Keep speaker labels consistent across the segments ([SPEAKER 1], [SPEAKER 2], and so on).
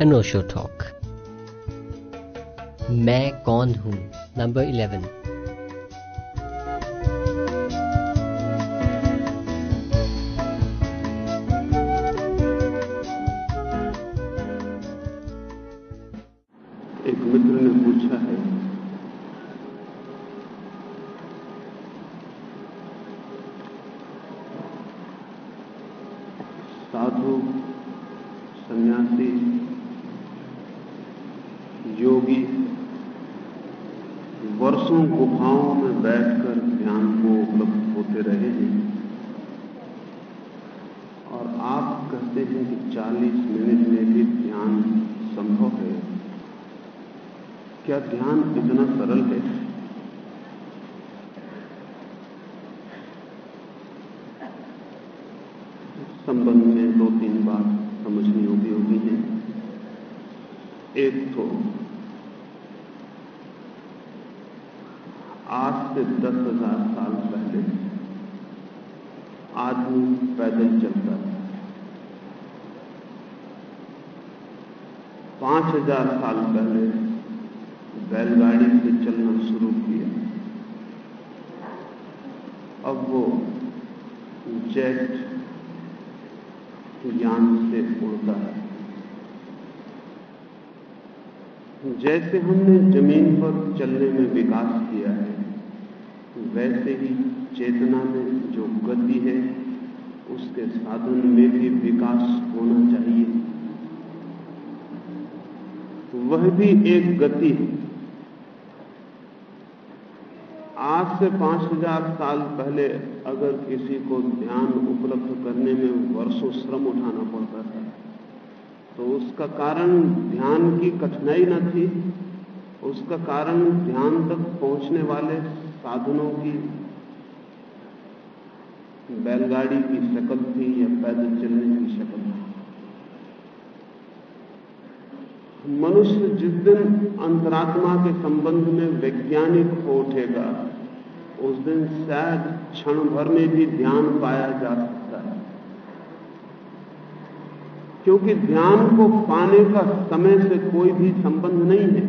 [SPEAKER 1] अनोशो talk मैं कौन हूँ? नंबर इलेवन
[SPEAKER 2] जैसे हमने ज़मीन पर चलने में विकास किया है, वैसे ही चेतना में जो गति है, उसके साधन में भी विकास होना चाहिए। वह भी एक गति है। आज से पाँच हज़ार साल पहले अगर किसी को ध्यान उपलब्ध करने में वर्षों श्रम उठाना पड़ता था तो उसका कारण ध्यान की कठिनाई न थी, उसका कारण ध्यान तक पहुँचने वाले साधनों की बैलगाड़ी की शक्ल थी या पैदल चलने की शक्ल थी। मनुष्य जिस दिन अंतरात्मा के संबंध में वैज्ञानिक हो उठेगा, उस दिन शायद क्षण भर में भी ध्यान पाया जा सकता है क्योंकि ध्यान को पाने का समय से कोई भी संबंध नहीं है।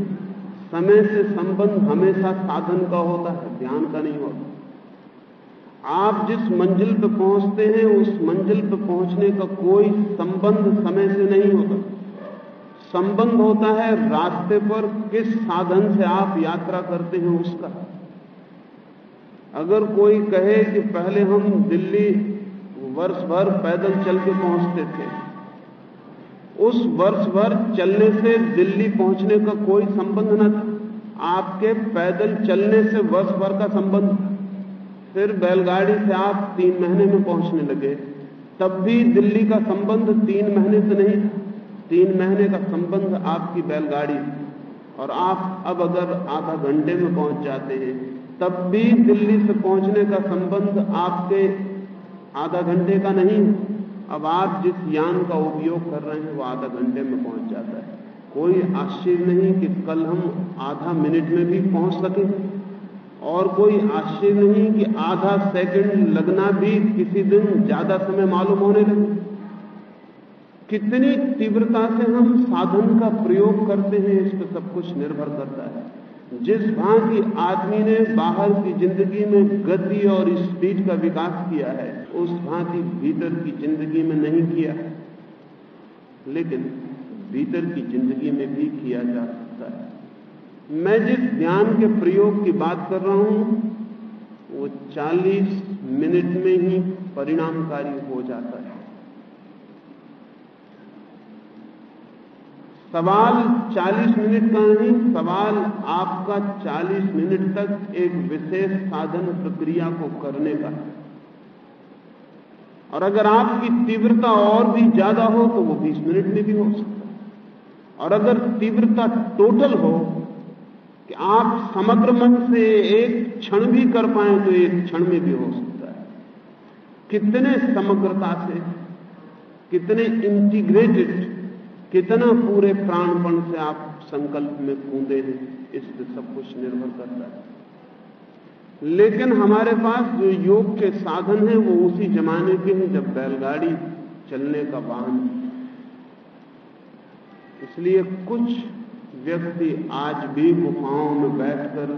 [SPEAKER 2] समय से संबंध हमेशा साधन का होता है ध्यान का नहीं होता। आप जिस मंजिल पर पहुँचते हैं, उस मंजिल पर पहुँचने का कोई संबंध समय से नहीं होता। संबंध होता है रास्ते पर किस साधन से आप यात्रा करते हैं उसका। अगर कोई कहे कि पहले हम दिल्ली वर्ष भर पैदल चल के पहुँचते थे उस वर्ष भर चलने से दिल्ली पहुँचने का कोई संबंध न था। आपके पैदल चलने से वर्ष भर का संबंध फिर बैलगाड़ी से आप तीन महीने में पहुँचने लगे। तब भी दिल्ली का संबंध तीन महीने से नहीं था। तीन महीने का संबंध आपकी बैलगाड़ी और आप अब अगर आधा घंटे में पहुँच जाते हैं, तब भी दिल्ली से पहुँचने का संबंध आपके आधा घंटे का नहीं अब आप जिस यान का उपयोग कर रहे हैं, वो आधा घंटे में पहुँच जाता है। कोई आश्चर्य नहीं कि कल हम आधा मिनट में भी पहुँच सके। और कोई आश्चर्य नहीं कि आधा सेकंड लगना भी किसी दिन ज़्यादा समय मालूम होने लगे। कितनी तीव्रता से हम साधन का प्रयोग करते हैं, इस पर सब कुछ निर्भर करता है। जिस भांति आदमी ने बाहर की ज़िंदगी में गति और स्पीड का विकास किया है, उस भांति भीतर की ज़िंदगी में नहीं किया लेकिन भीतर की ज़िंदगी में भी किया जा सकता है। मैं जिस ध्यान के प्रयोग की बात कर रहा हूँ, वो 40 मिनट में ही परिणामकारी हो जाता है। सवाल 40 मिनट का नहीं, सवाल आपका 40 मिनट तक एक विशेष साधन प्रक्रिया को करने का और अगर आपकी तीव्रता और भी ज़्यादा हो तो वो 20 मिनट में भी हो सकता है। और अगर तीव्रता टोटल हो, कि आप समग्र मन से एक क्षण भी कर पाए तो एक क्षण में भी हो सकता है। कितने समग्रता से, कितने इंटीग्रेटेड कितना पूरे प्राणपण से आप संकल्प में कूदे हैं, इस पर सब कुछ निर्भर करता है। लेकिन हमारे पास जो योग के साधन हैं, वो उसी जमाने के हैं, जब बैलगाड़ी चलने का वाहन। इसलिए कुछ व्यक्ति आज भी गुफाओं में बैठकर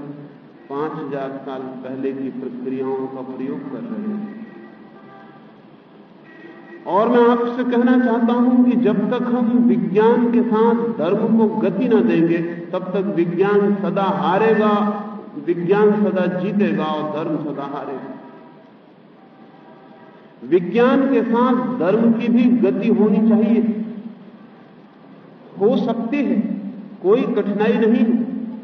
[SPEAKER 2] पाँच हज़ार साल पहले की प्रक्रियाओं का प्रयोग कर रहे हैं। और मैं आपसे कहना चाहता हूँ कि जब तक हम विज्ञान के साथ धर्म को गति न देंगे, तब तक विज्ञान सदा हारेगा, विज्ञान सदा जीतेगा और धर्म सदा हारेगा। विज्ञान के साथ धर्म की भी गति होनी चाहिए। हो सकती है, कोई कठिनाई नहीं।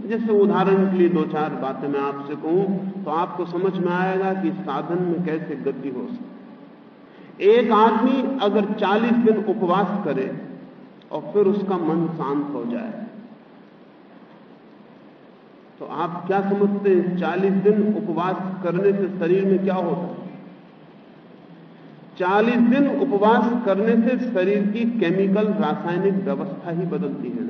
[SPEAKER 2] जैसे उदाहरण के लिए दो चार बातें मैं आपसे कहूँ तो आपको समझ में आएगा कि साधन में कैसे गति हो सकती एक आदमी अगर 40 दिन उपवास करे और फिर उसका मन शांत हो जाए तो आप क्या समझते हैं 40 दिन उपवास करने से शरीर में क्या होता है? 40 दिन उपवास करने से शरीर की केमिकल रासायनिक व्यवस्था ही बदलती है।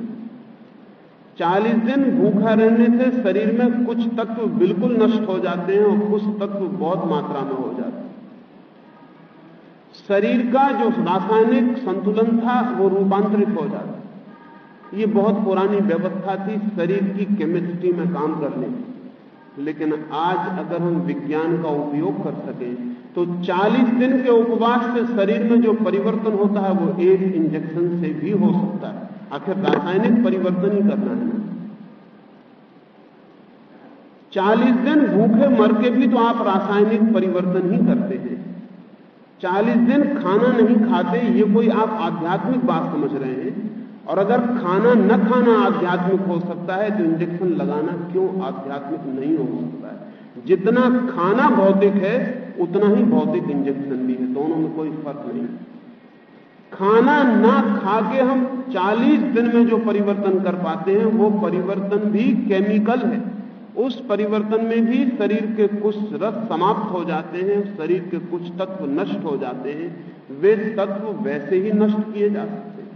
[SPEAKER 2] 40 दिन भूखा रहने से शरीर में कुछ तत्व बिल्कुल नष्ट हो जाते हैं और कुछ तत्व बहुत मात्रा में हो जाते हैं। शरीर का जो रासायनिक संतुलन था, वो रूपांतरित हो जाता। ये बहुत पुरानी व्यवस्था थी शरीर की केमिस्ट्री में काम करने की। लेकिन आज अगर हम विज्ञान का उपयोग कर सकें तो 40 दिन के उपवास से शरीर में जो परिवर्तन होता है, वो एक इंजेक्शन से भी हो सकता है। आखिर रासायनिक परिवर्तन ही करना है ना। 40 दिन भूखे मर के भी तो आप रासायनिक परिवर्तन ही करते हैं। 40 दिन खाना नहीं खाते, ये कोई आप आध्यात्मिक बात समझ रहे हैं? और अगर खाना न खाना आध्यात्मिक हो सकता है तो इंजेक्शन लगाना क्यों आध्यात्मिक नहीं हो सकता है? जितना खाना भौतिक है, उतना ही भौतिक इंजेक्शन भी है। दोनों में कोई फ़र्क नहीं। खाना ना खा के हम 40 दिन में जो परिवर्तन कर पाते हैं, वो परिवर्तन भी केमिकल है। उस परिवर्तन में भी शरीर के कुछ रस समाप्त हो जाते हैं, शरीर के कुछ तत्व नष्ट हो जाते हैं। वे तत्व वैसे ही नष्ट किए जा सकते हैं।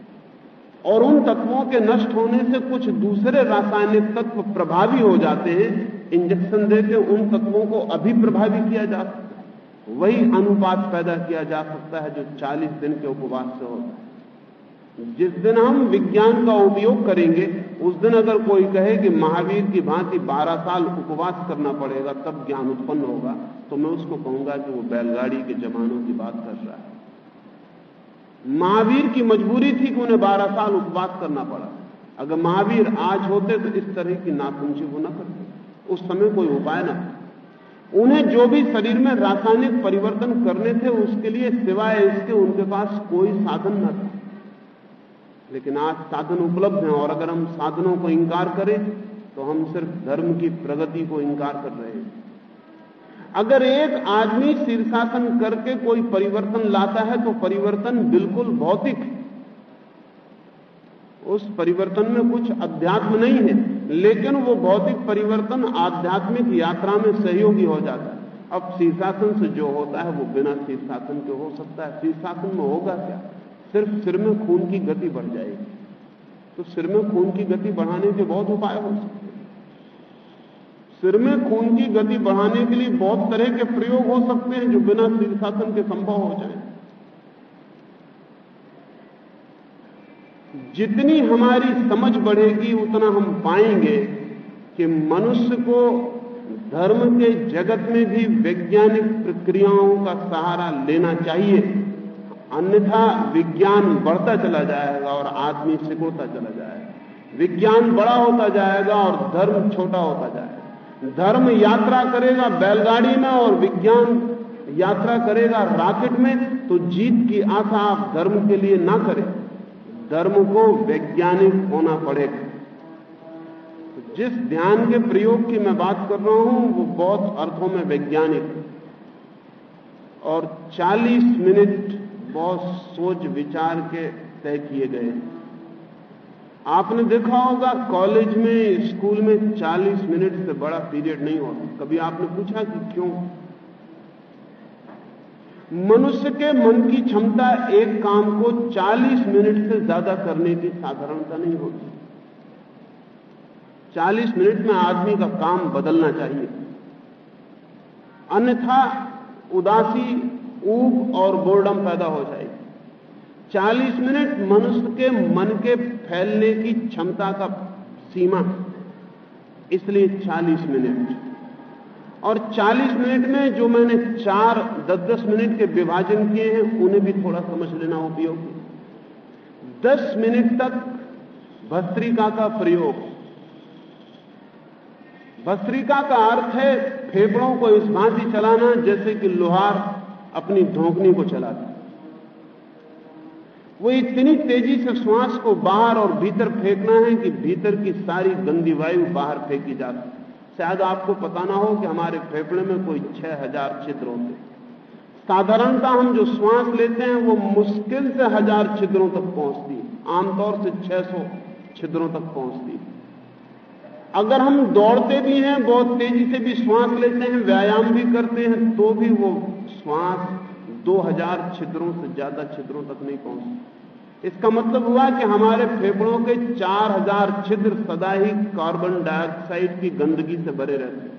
[SPEAKER 2] और उन तत्वों के नष्ट होने से कुछ दूसरे रासायनिक तत्व प्रभावी हो जाते हैं, इंजेक्शन देकर उन तत्वों को अभी प्रभावी किया जा सकता है। वही अनुपात पैदा किया जा सकता है जो 40 दिन के उपवास से होता है। जिस दिन हम विज्ञान का उपयोग करेंगे, उस दिन अगर कोई कहे कि महावीर की भांति 12 साल उपवास करना पड़ेगा, तब ज्ञान उत्पन्न होगा तो मैं उसको कहूँगा कि वो बैलगाड़ी के जमानों की बात कर रहा है। महावीर की मजबूरी थी कि उन्हें 12 साल उपवास करना पड़ा। अगर महावीर आज होते तो इस तरह की नासमझी वो न करते। उस समय कोई उपाय ना उन्हें जो भी शरीर में रासायनिक परिवर्तन करने थे, उसके लिए सिवाय इसके उनके पास कोई साधन न था। लेकिन आज साधन उपलब्ध हैं और अगर हम साधनों को इंकार करें तो हम सिर्फ़ धर्म की प्रगति को इंकार कर रहे हैं। अगर एक आदमी शीर्षासन करके कोई परिवर्तन लाता है तो परिवर्तन बिल्कुल भौतिक उस परिवर्तन में कुछ अध्यात्म नहीं है, लेकिन वो भौतिक परिवर्तन आध्यात्मिक यात्रा में सहयोगी हो जाता है। अब शीर्षासन से जो होता है, वो बिना शीर्षासन के हो सकता है। शीर्षासन में होगा क्या? सिर्फ़ सिर में खून की गति बढ़ जाएगी। तो सिर में खून की गति बढ़ाने के बहुत उपाय हो सकते हैं। सिर में खून की गति बढ़ाने के लिए बहुत तरह के प्रयोग हो सकते हैं जो बिना शीर्षासन के संभव हो जाए। जितनी हमारी समझ बढ़ेगी, उतना हम पाएँगे कि मनुष्य को धर्म के जगत में भी वैज्ञानिक प्रक्रियाओं का सहारा लेना चाहिए। अन्यथा विज्ञान बढ़ता चला जाएगा और आदमी सिकुड़ता चला जाएगा। विज्ञान बड़ा होता जाएगा और धर्म छोटा होता जाएगा। धर्म यात्रा करेगा बैलगाड़ी में और विज्ञान यात्रा करेगा रॉकेट में तो जीत की आशा आप धर्म के लिए ना करें। धर्म को वैज्ञानिक होना पड़ेगा। तो जिस ध्यान के प्रयोग की मैं बात कर रहा हूँ, वो बहुत अर्थों में वैज्ञानिक। और 40 मिनट बहुत सोच विचार के तय किए गए। आपने देखा होगा, कॉलेज में, स्कूल में 40 मिनट से बड़ा पीरियड नहीं होता कभी आपने पूछा कि क्यों? मनुष्य के मन की क्षमता एक काम को 40 मिनट से ज़्यादा करने की साधारणता नहीं होती। 40 मिनट में आदमी का काम बदलना चाहिए। अन्यथा उदासी ऊब और बोर्डम पैदा हो जाएगी। 40 मिनट मनुष्य के मन के फैलने की क्षमता का सीमा इसलिए 40 मिनट। और 40 मिनट में जो मैंने चार दस दस मिनट के विभाजन किए हैं, उन्हें भी थोड़ा समझ लेना उपयोगी। 10 मिनट तक भस्त्रिका का प्रयोग। भस्त्रिका का अर्थ है फेफड़ों को इस भांति चलाना, जैसे कि लोहार अपनी धोकनी को चलाता वो इतनी तेज़ी से श्वास को बाहर और भीतर फेंकना है कि भीतर की सारी गंदी वायु बाहर फेंकी जा शायद आपको पता ना हो कि हमारे फेफड़े में कोई छह हज़ार छिद्र होते साधारणता हम जो श्वास लेते हैं, वो मुश्किल से हज़ार छिद्रों तक पहुँचती है। आमतौर से 600 छिद्रों तक पहुँचती है। अगर हम दौड़ते भी हैं, बहुत तेज़ी से भी श्वास लेते हैं, व्यायाम भी करते हैं तो भी वो श्वास 2000 छिद्रों से ज़्यादा छिद्रों तक नहीं पहुँचती इसका मतलब हुआ कि हमारे फेफड़ों के 4000 छिद्र सदा ही कार्बन डाइऑक्साइड की गंदगी से भरे रहते हैं।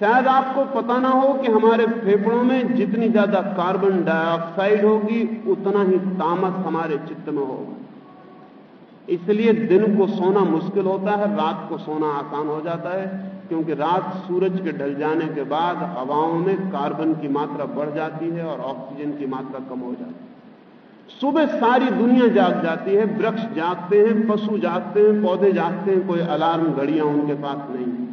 [SPEAKER 2] शायद आपको पता ना हो कि हमारे फेफड़ों में जितनी ज़्यादा कार्बन डाइऑक्साइड होगी, उतना ही तामस हमारे चित्त में होगा। इसलिए दिन को सोना मुश्किल होता है, रात को सोना आसान हो जाता है। क्योंकि रात सूरज के ढल जाने के बाद हवाओं में कार्बन की मात्रा बढ़ जाती है और ऑक्सीजन की मात्रा कम हो जाती है। सुबह सारी दुनिया जाग जाती है, वृक्ष जागते हैं, पशु जागते हैं, पौधे जागते हैं, कोई अलार्म घड़ियाँ उनके पास नहीं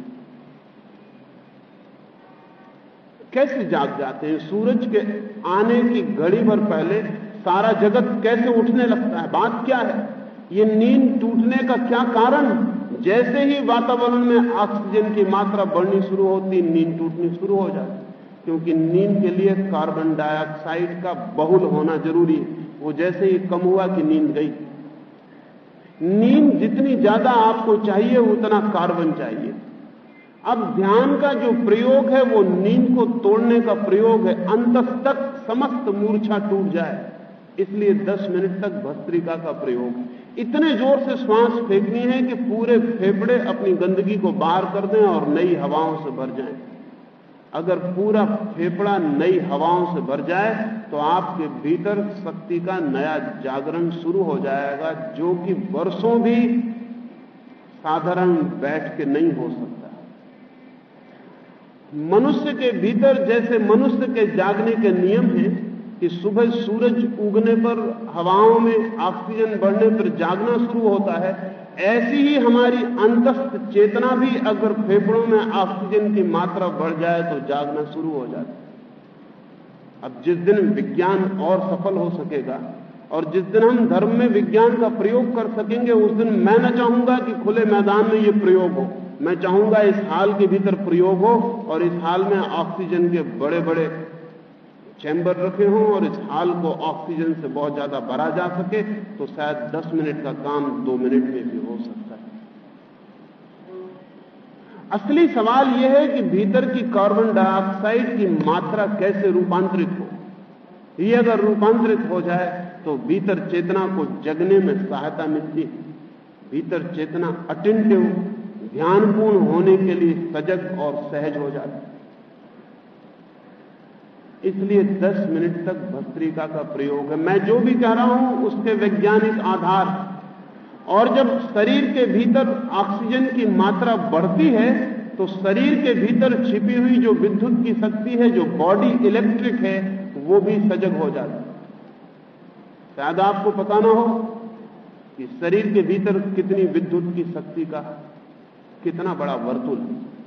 [SPEAKER 2] कैसे जाग जाते हैं? सूरज के आने की घड़ी भर पहले सारा जगत कैसे उठने लगता है? बात क्या है? ये नींद टूटने का क्या कारण? जैसे ही वातावरण में ऑक्सीजन की मात्रा बढ़नी शुरू होती, नींद टूटनी शुरू हो जाती। क्योंकि नींद के लिए कार्बन डाइऑक्साइड का बहुल होना ज़रूरी है। वो जैसे ही कम हुआ कि नींद गई। नींद जितनी ज़्यादा आपको चाहिए, उतना कार्बन चाहिए। अब ध्यान का जो प्रयोग है, वो नींद को तोड़ने का प्रयोग है। अंत तक समस्त मूर्छा टूट जाए। इसलिए 10 मिनट तक भस्त्रिका का प्रयोग। इतने ज़ोर से श्वास फेंकनी है कि पूरे फेफड़े अपनी गंदगी को बाहर कर दें और नई हवाओं से भर जाएँ। अगर पूरा फेफड़ा नई हवाओं से भर जाए तो आपके भीतर शक्ति का नया जागरण शुरू हो जाएगा, जो कि वर्षों भी साधारण बैठ के नहीं हो सकता मनुष्य के भीतर जैसे मनुष्य के जागने के नियम हैं कि सुबह सूरज उगने पर, हवाओं में ऑक्सीजन बढ़ने पर जागना शुरू होता है। ऐसी ही हमारी अंतस्थ चेतना भी अगर फेफड़ों में ऑक्सीजन की मात्रा बढ़ जाए तो जागना शुरू हो जाता है। अब जिस दिन विज्ञान और सफल हो सकेगा, और जिस दिन हम धर्म में विज्ञान का प्रयोग कर सकेंगे, उस दिन मैं न चाहूँगा कि खुले मैदान में यह प्रयोग हो। मैं चाहूँगा इस हाल के भीतर प्रयोग हो, और इस हाल में ऑक्सीजन के बड़े बड़े चैम्बर रखे हों और इस हाल को ऑक्सीजन से बहुत ज़्यादा भरा जा सके तो शायद 10 मिनट का काम दो मिनट में भी हो सकता है। असली सवाल यह है कि भीतर की कार्बन डाइऑक्साइड की मात्रा कैसे रूपांतरित हो? ये अगर रूपांतरित हो जाए तो भीतर चेतना को जगने में सहायता मिलती है। भीतर चेतना अटेंटिव ध्यानपूर्ण होने के लिए सजग और सहज हो जाती है। इसलिए 10 मिनट तक भस्त्रिका का प्रयोग है। मैं जो भी कह रहा हूँ, उसके वैज्ञानिक आधार। और जब शरीर के भीतर ऑक्सीजन की मात्रा बढ़ती है तो शरीर के भीतर छिपी हुई जो विद्युत की शक्ति है, जो बॉडी इलेक्ट्रिक है, वो भी सजग हो जाती है। शायद आपको पता ना हो कि शरीर के भीतर कितनी विद्युत की शक्ति का कितना बड़ा वर्तुल है।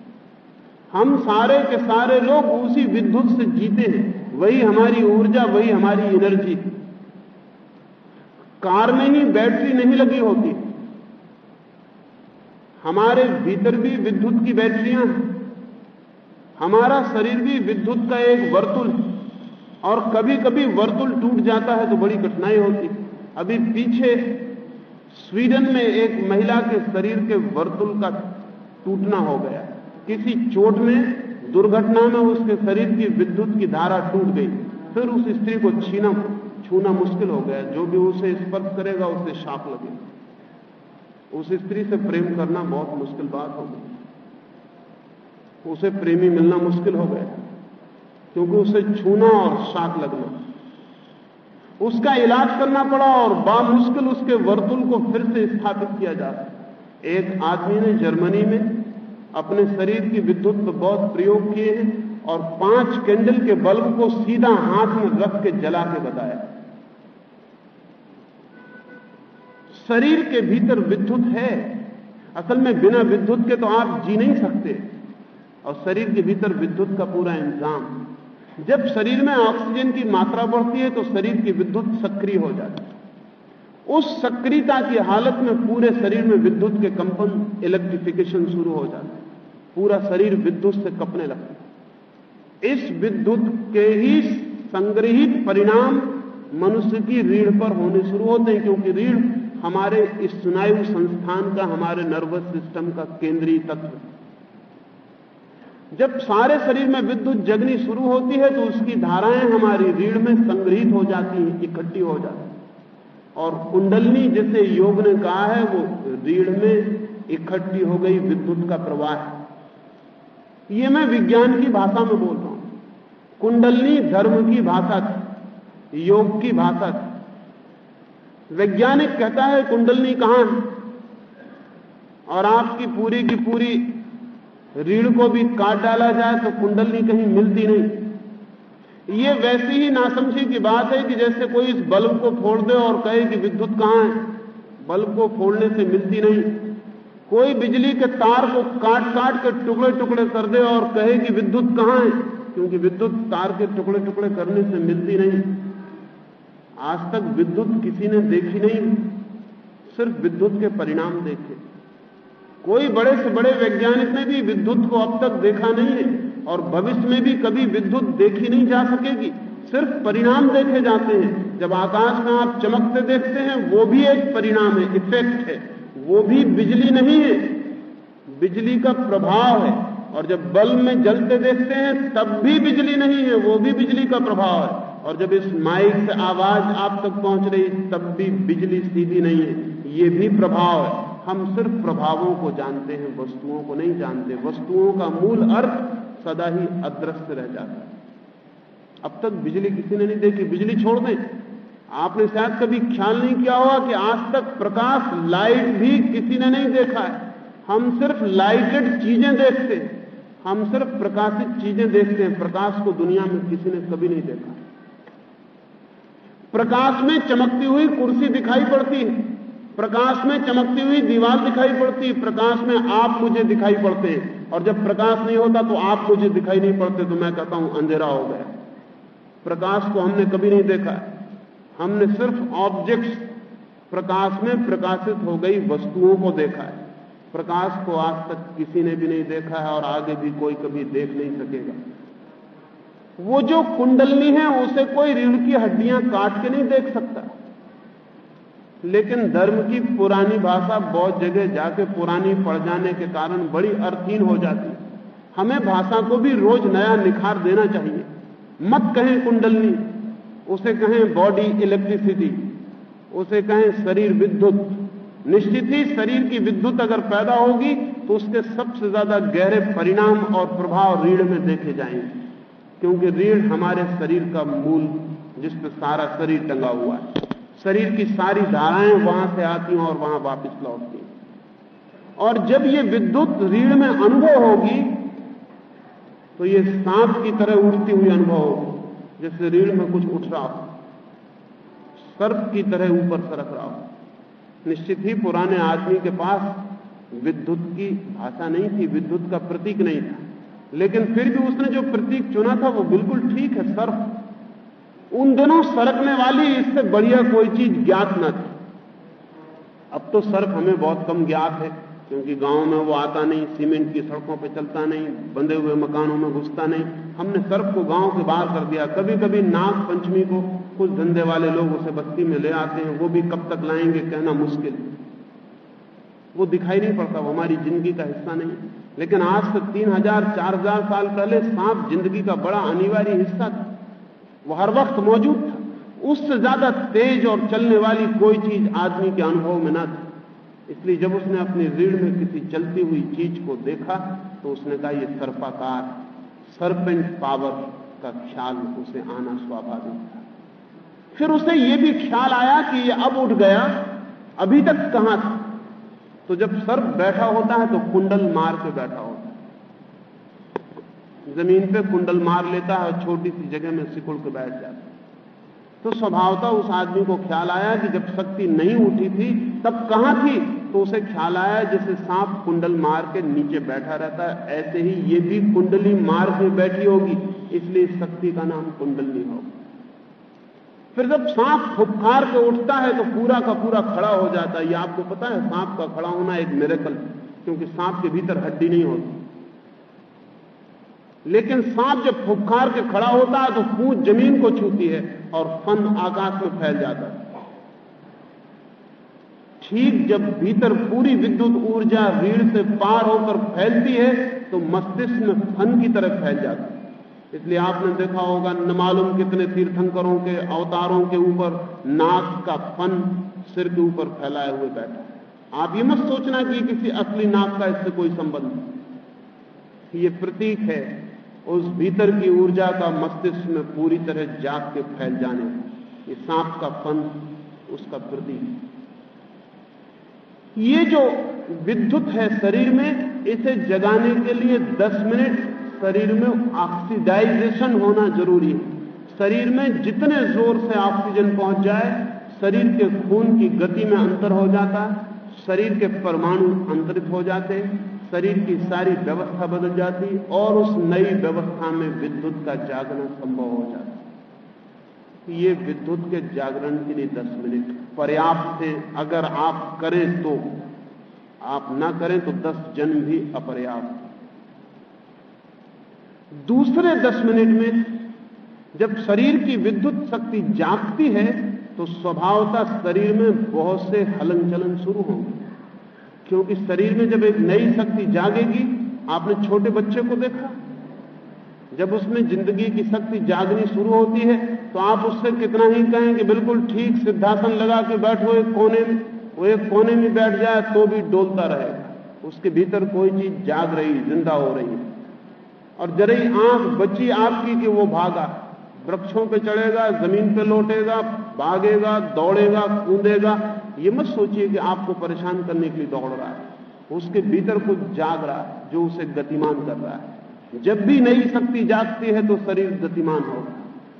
[SPEAKER 2] हम सारे के सारे लोग उसी विद्युत से जीते हैं। वही हमारी ऊर्जा, वही हमारी एनर्जी कार में ही बैटरी नहीं लगी होती। हमारे भीतर भी विद्युत की बैटरियाँ हैं। हमारा शरीर भी विद्युत का एक वर्तुल। और कभी कभी वर्तुल टूट जाता है तो बड़ी कठिनाई होती। अभी पीछे स्वीडन में एक महिला के शरीर के वर्तुल का टूटना हो गया। किसी चोट में दुर्घटना में उसके शरीर की विद्युत की धारा टूट गई, फिर उस स्त्री को छीना, छूना मुश्किल हो गया। जो भी उसे स्पर्श करेगा, उसे शाप लगे उस स्त्री से प्रेम करना बहुत मुश्किल बात हो गई। उसे प्रेमी मिलना मुश्किल हो गया, क्योंकि उसे छूना और शाक लगना। उसका इलाज करना पड़ा और बामुश्किल उसके वर्तुल को फिर से स्थापित किया जा एक आदमी ने जर्मनी में अपने शरीर की विद्युत पर बहुत प्रयोग किए हैं और पाँच कैंडल के बल्ब को सीधा हाथ में रख के जला के बताया। शरीर के भीतर विद्युत है। असल में बिना विद्युत के तो आप जी नहीं सकते। और शरीर के भीतर विद्युत का पूरा इंतज़ाम। जब शरीर में ऑक्सीजन की मात्रा बढ़ती है तो शरीर की विद्युत सक्रिय हो जाती है। उस सक्रियता की हालत में पूरे शरीर में विद्युत के कंपन इलेक्ट्रिफिकेशन शुरू हो जाते पूरा शरीर विद्युत से कपने लगता इस विद्युत के ही संग्रहित परिणाम मनुष्य की रीढ़ पर होने शुरू होते हैं, क्योंकि रीढ़ हमारे इस स्नायु संस्थान का, हमारे नर्वस सिस्टम का केंद्रीय तत्व जब सारे शरीर में विद्युत जगनी शुरू होती है तो उसकी धाराएँ हमारी रीढ़ में संग्रहित हो जाती हैं, इकट्ठी हो जाती है। और कुंडलनी जैसे योग ने कहा है, वो रीढ़ में इकट्ठी हो गई विद्युत का प्रवाह है। ये मैं विज्ञान की भाषा में बोल रहा हूँ। कुंडलनी धर्म की भाषा थी, योग की भाषा थी। वैज्ञानिक कहता है, कुंडलनी कहाँ है? और आपकी पूरी की पूरी रीढ़ को भी काट डाला जाए तो कुंडलनी कहीं मिलती नहीं। ये वैसी ही नासमझी की बात है कि जैसे कोई इस बल्ब को फोड़ दे और कहे कि विद्युत कहाँ है? बल्ब को फोड़ने से मिलती नहीं। कोई बिजली के तार को काट काट के टुकड़े टुकड़े कर दे और कहे कि विद्युत कहाँ है? क्योंकि विद्युत तार के टुकड़े टुकड़े करने से मिलती नहीं। आज तक विद्युत किसी ने देखी नहीं, सिर्फ़ विद्युत के परिणाम देखे। कोई बड़े से बड़े वैज्ञानिक ने भी विद्युत को अब तक देखा नहीं है और भविष्य में भी कभी विद्युत देखी नहीं जा सकेगी। सिर्फ़ परिणाम देखे जाते हैं। जब आकाश में आप चमकते देखते हैं, वो भी एक परिणाम है इफ़ेक्ट है। वो भी बिजली नहीं है। बिजली का प्रभाव है। और जब बल्ब में जलते देखते हैं, तब भी बिजली नहीं है, वो भी बिजली का प्रभाव है। और जब इस माइक से आवाज़ आप तक पहुँच रही तब भी बिजली सीधी नहीं है। ये भी प्रभाव है। हम सिर्फ़ प्रभावों को जानते हैं, वस्तुओं को नहीं जानते। वस्तुओं का मूल अर्थ सदा ही अदृश्य रह जाता है। अब तक बिजली किसी ने नहीं देखी। बिजली छोड़ दें। आपने शायद कभी ख्याल नहीं किया होगा कि आज तक प्रकाश लाइट भी किसी ने नहीं देखा है। हम सिर्फ़ लाइटेड चीज़ें देखते हैं। हम सिर्फ़ प्रकाशित चीज़ें देखते हैं। प्रकाश को दुनिया में किसी ने कभी नहीं देखा। प्रकाश में चमकती हुई कुर्सी दिखाई पड़ती है। प्रकाश में चमकती हुई दीवार दिखाई पड़ती है। प्रकाश में आप मुझे दिखाई पड़ते हैं। और जब प्रकाश नहीं होता तो आप मुझे दिखाई नहीं पड़ते तो मैं कहता हूँ, अंधेरा हो गया। प्रकाश को हमने कभी नहीं देखा। हमने सिर्फ़ ऑब्जेक्ट्स प्रकाश में प्रकाशित हो गई वस्तुओं को देखा है। प्रकाश को आज तक किसी ने भी नहीं देखा है और आगे भी कोई कभी देख नहीं सकेगा। वो जो कुंडलनी है, उसे कोई रीढ़ की हड्डियाँ काट के नहीं देख सकता। लेकिन धर्म की पुरानी भाषा बहुत जगह जाके पुरानी पड़ जाने के कारण बड़ी अर्थहीन हो जाती हमें भाषा को भी रोज नया निखार देना चाहिए। मत कहें कुंडलनी। उसे कहें बॉडी इलेक्ट्रिसिटी उसे कहें शरीर विद्युत। निश्चित ही शरीर की विद्युत अगर पैदा होगी तो उसके सबसे ज़्यादा गहरे परिणाम और प्रभाव रीढ़ में देखे जाएँगे, क्योंकि रीढ़ हमारे शरीर का मूल जिस पर सारा शरीर टंगा हुआ है। शरीर की सारी धाराएँ वहाँ से आती हैं और वहाँ वापस लौटती हैं। और जब ये विद्युत रीढ़ में अनुभव होगी तो ये सांप की तरह उड़ती हुई अनुभव होगी। जैसे रीढ़ में कुछ उठ रहा हो, सर्प की तरह ऊपर सरक रहा हो। निश्चित ही पुराने आदमी के पास विद्युत की भाषा नहीं थी, विद्युत का प्रतीक नहीं था। लेकिन फिर भी उसने जो प्रतीक चुना था, वो बिल्कुल ठीक है सर्फ उन दिनों सरकने वाली इससे बढ़िया कोई चीज़ ज्ञात न थी। अब तो सर्फ हमें बहुत कम ज्ञात है। क्योंकि गाँव में वो आता नहीं, सीमेंट की सड़कों पर चलता नहीं, बंधे हुए मकानों में घुसता नहीं। हमने सर्फ को गाँव के बाहर कर दिया। कभी कभी नाग पंचमी को कुछ धंधे वाले लोग उसे बस्ती में ले आते हैं। वो भी कब तक लाएँगे, कहना मुश्किल। वो दिखाई नहीं पड़ता, वो हमारी ज़िंदगी का हिस्सा नहीं। लेकिन आज से तीन हज़ार, चार हज़ार साल पहले सांप ज़िंदगी का बड़ा अनिवार्य हिस्सा था। वो हर वक्त मौजूद था। उससे ज़्यादा तेज और चलने वाली कोई चीज़ आदमी के अनुभव में ना थी। इसलिए जब उसने अपनी रीढ़ में किसी चलती हुई चीज़ को देखा तो उसने कहा यह सर्पाकार सरपेंट पावर का ख्याल उसे आना स्वाभाविक था। फिर उसे यह भी ख्याल आया कि यह अब उठ गया, अभी तक कहाँ था? तो जब सर्प बैठा होता है तो कुंडल मार के बैठा होता है। ज़मीन पे कुंडल मार लेता है और छोटी सी जगह में सिकुड़ के बैठ जाता है। तो स्वभावता उस आदमी को ख्याल आया कि जब शक्ति नहीं उठी थी, तब कहाँ थी? तो उसे ख्याल आया जैसे सांप कुंडल मार के नीचे बैठा रहता है। ऐसे ही ये भी कुंडली मार के बैठी होगी, इसलिए शक्ति का नाम कुंडली होगा फिर जब सांप फुफकार के उठता है तो पूरा का पूरा खड़ा हो जाता है। ये आपको पता है, सांप का खड़ा होना एक मेरेकल क्योंकि सांप के भीतर हड्डी नहीं होती। लेकिन सांप जब फुफकार के खड़ा होता है तो पूछ ज़मीन को छूती है और फन आकाश में फैल जाता है। ठीक जब भीतर पूरी विद्युत ऊर्जा रीढ़ से पार होकर फैलती है तो मस्तिष्क में फन की तरह फैल जाता है। इसलिए आपने देखा होगा, न मालूम कितने तीर्थंकरों के अवतारों के ऊपर नाक का फन सिर के ऊपर फैलाए हुए बैठा आप ये मत सोचना कि किसी असली नाक का इससे कोई संबंध नहीं ये प्रतीक है। उस भीतर की ऊर्जा का मस्तिष्क में पूरी तरह जाग के फैल जाने ये सांप का फन, उसका प्रतीक ये जो विद्युत है शरीर में, इसे जगाने के लिए 10 मिनट शरीर में ऑक्सीडाइजेशन होना ज़रूरी है। शरीर में जितने ज़ोर से ऑक्सीजन पहुँच जाए, शरीर के खून की गति में अंतर हो जाता, शरीर के परमाणु अंतरित हो जाते शरीर की सारी व्यवस्था बदल जाती और उस नई व्यवस्था में विद्युत का जागरण संभव हो जाता। ये विद्युत के जागरण के लिए 10 मिनट। पर्याप्त है अगर आप करें तो आप ना करें तो 10 जन्म भी अपर्याप्त। दूसरे 10 मिनट में जब शरीर की विद्युत शक्ति जागती है तो स्वभावता शरीर में बहुत से हलन चलन शुरू होंगे। क्योंकि शरीर में जब एक नई शक्ति जागेगी, आपने छोटे बच्चे को देखा। जब उसमें ज़िंदगी की शक्ति जागनी शुरू होती है तो आप उससे कितना ही कहें कि बिल्कुल ठीक सिद्धासन लगा के बैठो एक कोने में। वो एक कोने में बैठ जाए तो भी डोलता रहेगा। उसके भीतर कोई चीज़ जाग रही, ज़िंदा हो रही है। और जरा आँख बची आपकी कि वो भागा। वृक्षों पे चढ़ेगा, ज़मीन पे लौटेगा, भागेगा, दौड़ेगा, कूदेगा। ये मत सोचिए कि आपको परेशान करने के लिए दौड़ रहा है। उसके भीतर कुछ जाग रहा है, जो उसे गतिमान कर रहा है। जब भी नई शक्ति जागती है तो शरीर गतिमान होगा।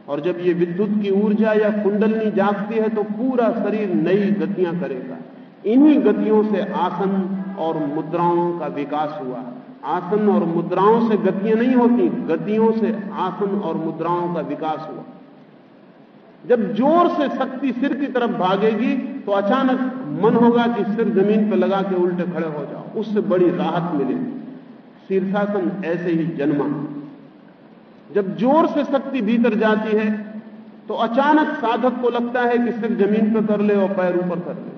[SPEAKER 2] और जब ये विद्युत की ऊर्जा या कुंडलनी जागती है तो पूरा शरीर नई गतियाँ करेगा। इन्हीं गतियों से आसन और मुद्राओं का विकास हुआ। आसन और मुद्राओं से गतियाँ नहीं होती, गतियों से आसन और मुद्राओं का विकास हुआ। जब ज़ोर से शक्ति सिर की तरफ़ भागेगी तो अचानक मन होगा कि सिर ज़मीन पर लगा के उल्टे खड़े हो जाओ। उससे बड़ी राहत मिलेगी शीर्षासन ऐसे ही जन्मा। जब ज़ोर से शक्ति भीतर जाती है तो अचानक साधक को लगता है कि सिर ज़मीन पर कर ले और पैर ऊपर कर ले।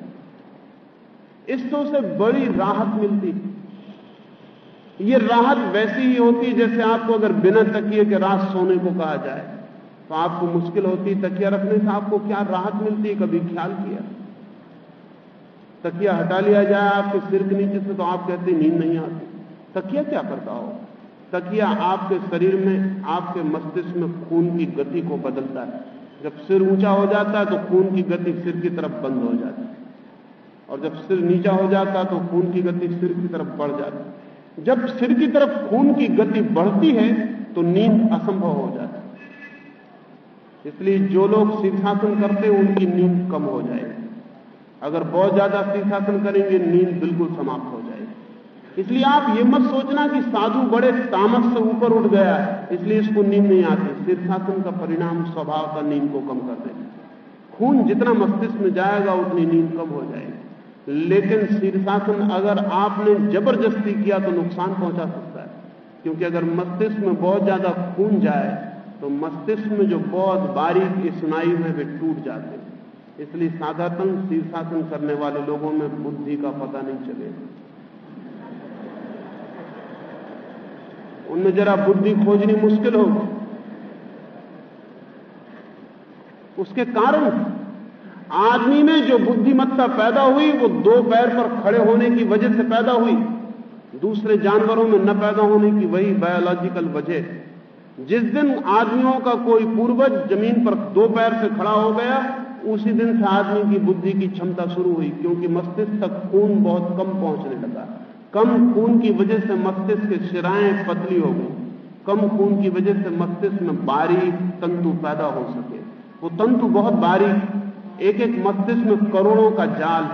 [SPEAKER 2] इससे उसे बड़ी राहत मिलती है। ये राहत वैसी ही होती है जैसे आपको अगर बिना तकिए के रात सोने को कहा जाए। तो आपको मुश्किल होती तकिया रखने से आपको क्या राहत मिलती है? कभी ख्याल किया? तकिया हटा लिया जाए आपके सिर के नीचे से तो आप कहते नींद नहीं आती। तकिया क्या करता हो? तकिया आपके शरीर में, आपके मस्तिष्क में खून की गति को बदलता है। जब सिर ऊँचा हो जाता है तो खून की गति सिर की तरफ़ बंद हो जाती है। और जब सिर नीचा हो जाता है तो खून की गति सिर की तरफ़ बढ़ जाती जब सिर की तरफ़ खून की गति बढ़ती है तो नींद असंभव हो जाती है। इसलिए जो लोग शीर्षासन करते हैं, उनकी नींद कम हो जाएगी। अगर बहुत ज़्यादा शीर्षासन करेंगे, नींद बिल्कुल समाप्त हो जाएगी। इसलिए आप ये मत सोचना कि साधु बड़े तामस से ऊपर उठ गया है, इसलिए इसको नींद नहीं आती। शीर्षासन का परिणाम स्वभाव का नींद को कम कर देगा। खून जितना मस्तिष्क में जाएगा, उतनी नींद कम हो जाएगी। लेकिन शीर्षासन अगर आपने ज़बरदस्ती किया तो नुकसान पहुँचा सकता है। क्योंकि अगर मस्तिष्क में बहुत ज़्यादा खून जाए तो मस्तिष्क में जो बहुत बारीक सुनाई है, वे टूट जाते हैं। इसलिए साधारण शीर्षासन करने वाले लोगों में बुद्धि का पता नहीं चलेगा उनमें जरा बुद्धि खोजनी मुश्किल होगी। उसके कारण आदमी में जो बुद्धिमत्ता पैदा हुई, वो दो पैर पर खड़े होने की वजह से पैदा हुई। दूसरे जानवरों में न पैदा होने की वही बायोलॉजिकल वजह। जिस दिन आदमियों का कोई पूर्वज ज़मीन पर दो पैर से खड़ा हो गया, उसी दिन से आदमी की बुद्धि की क्षमता शुरू हुई, क्योंकि मस्तिष्क तक खून बहुत कम पहुँचने लगा। कम खून की वजह से मस्तिष्क के शिराएँ पतली हो गई। कम खून की वजह से मस्तिष्क में बारीक तंतु पैदा हो सके। वो तंतु बहुत बारीक एक एक मस्तिष्क में करोड़ों का जाल।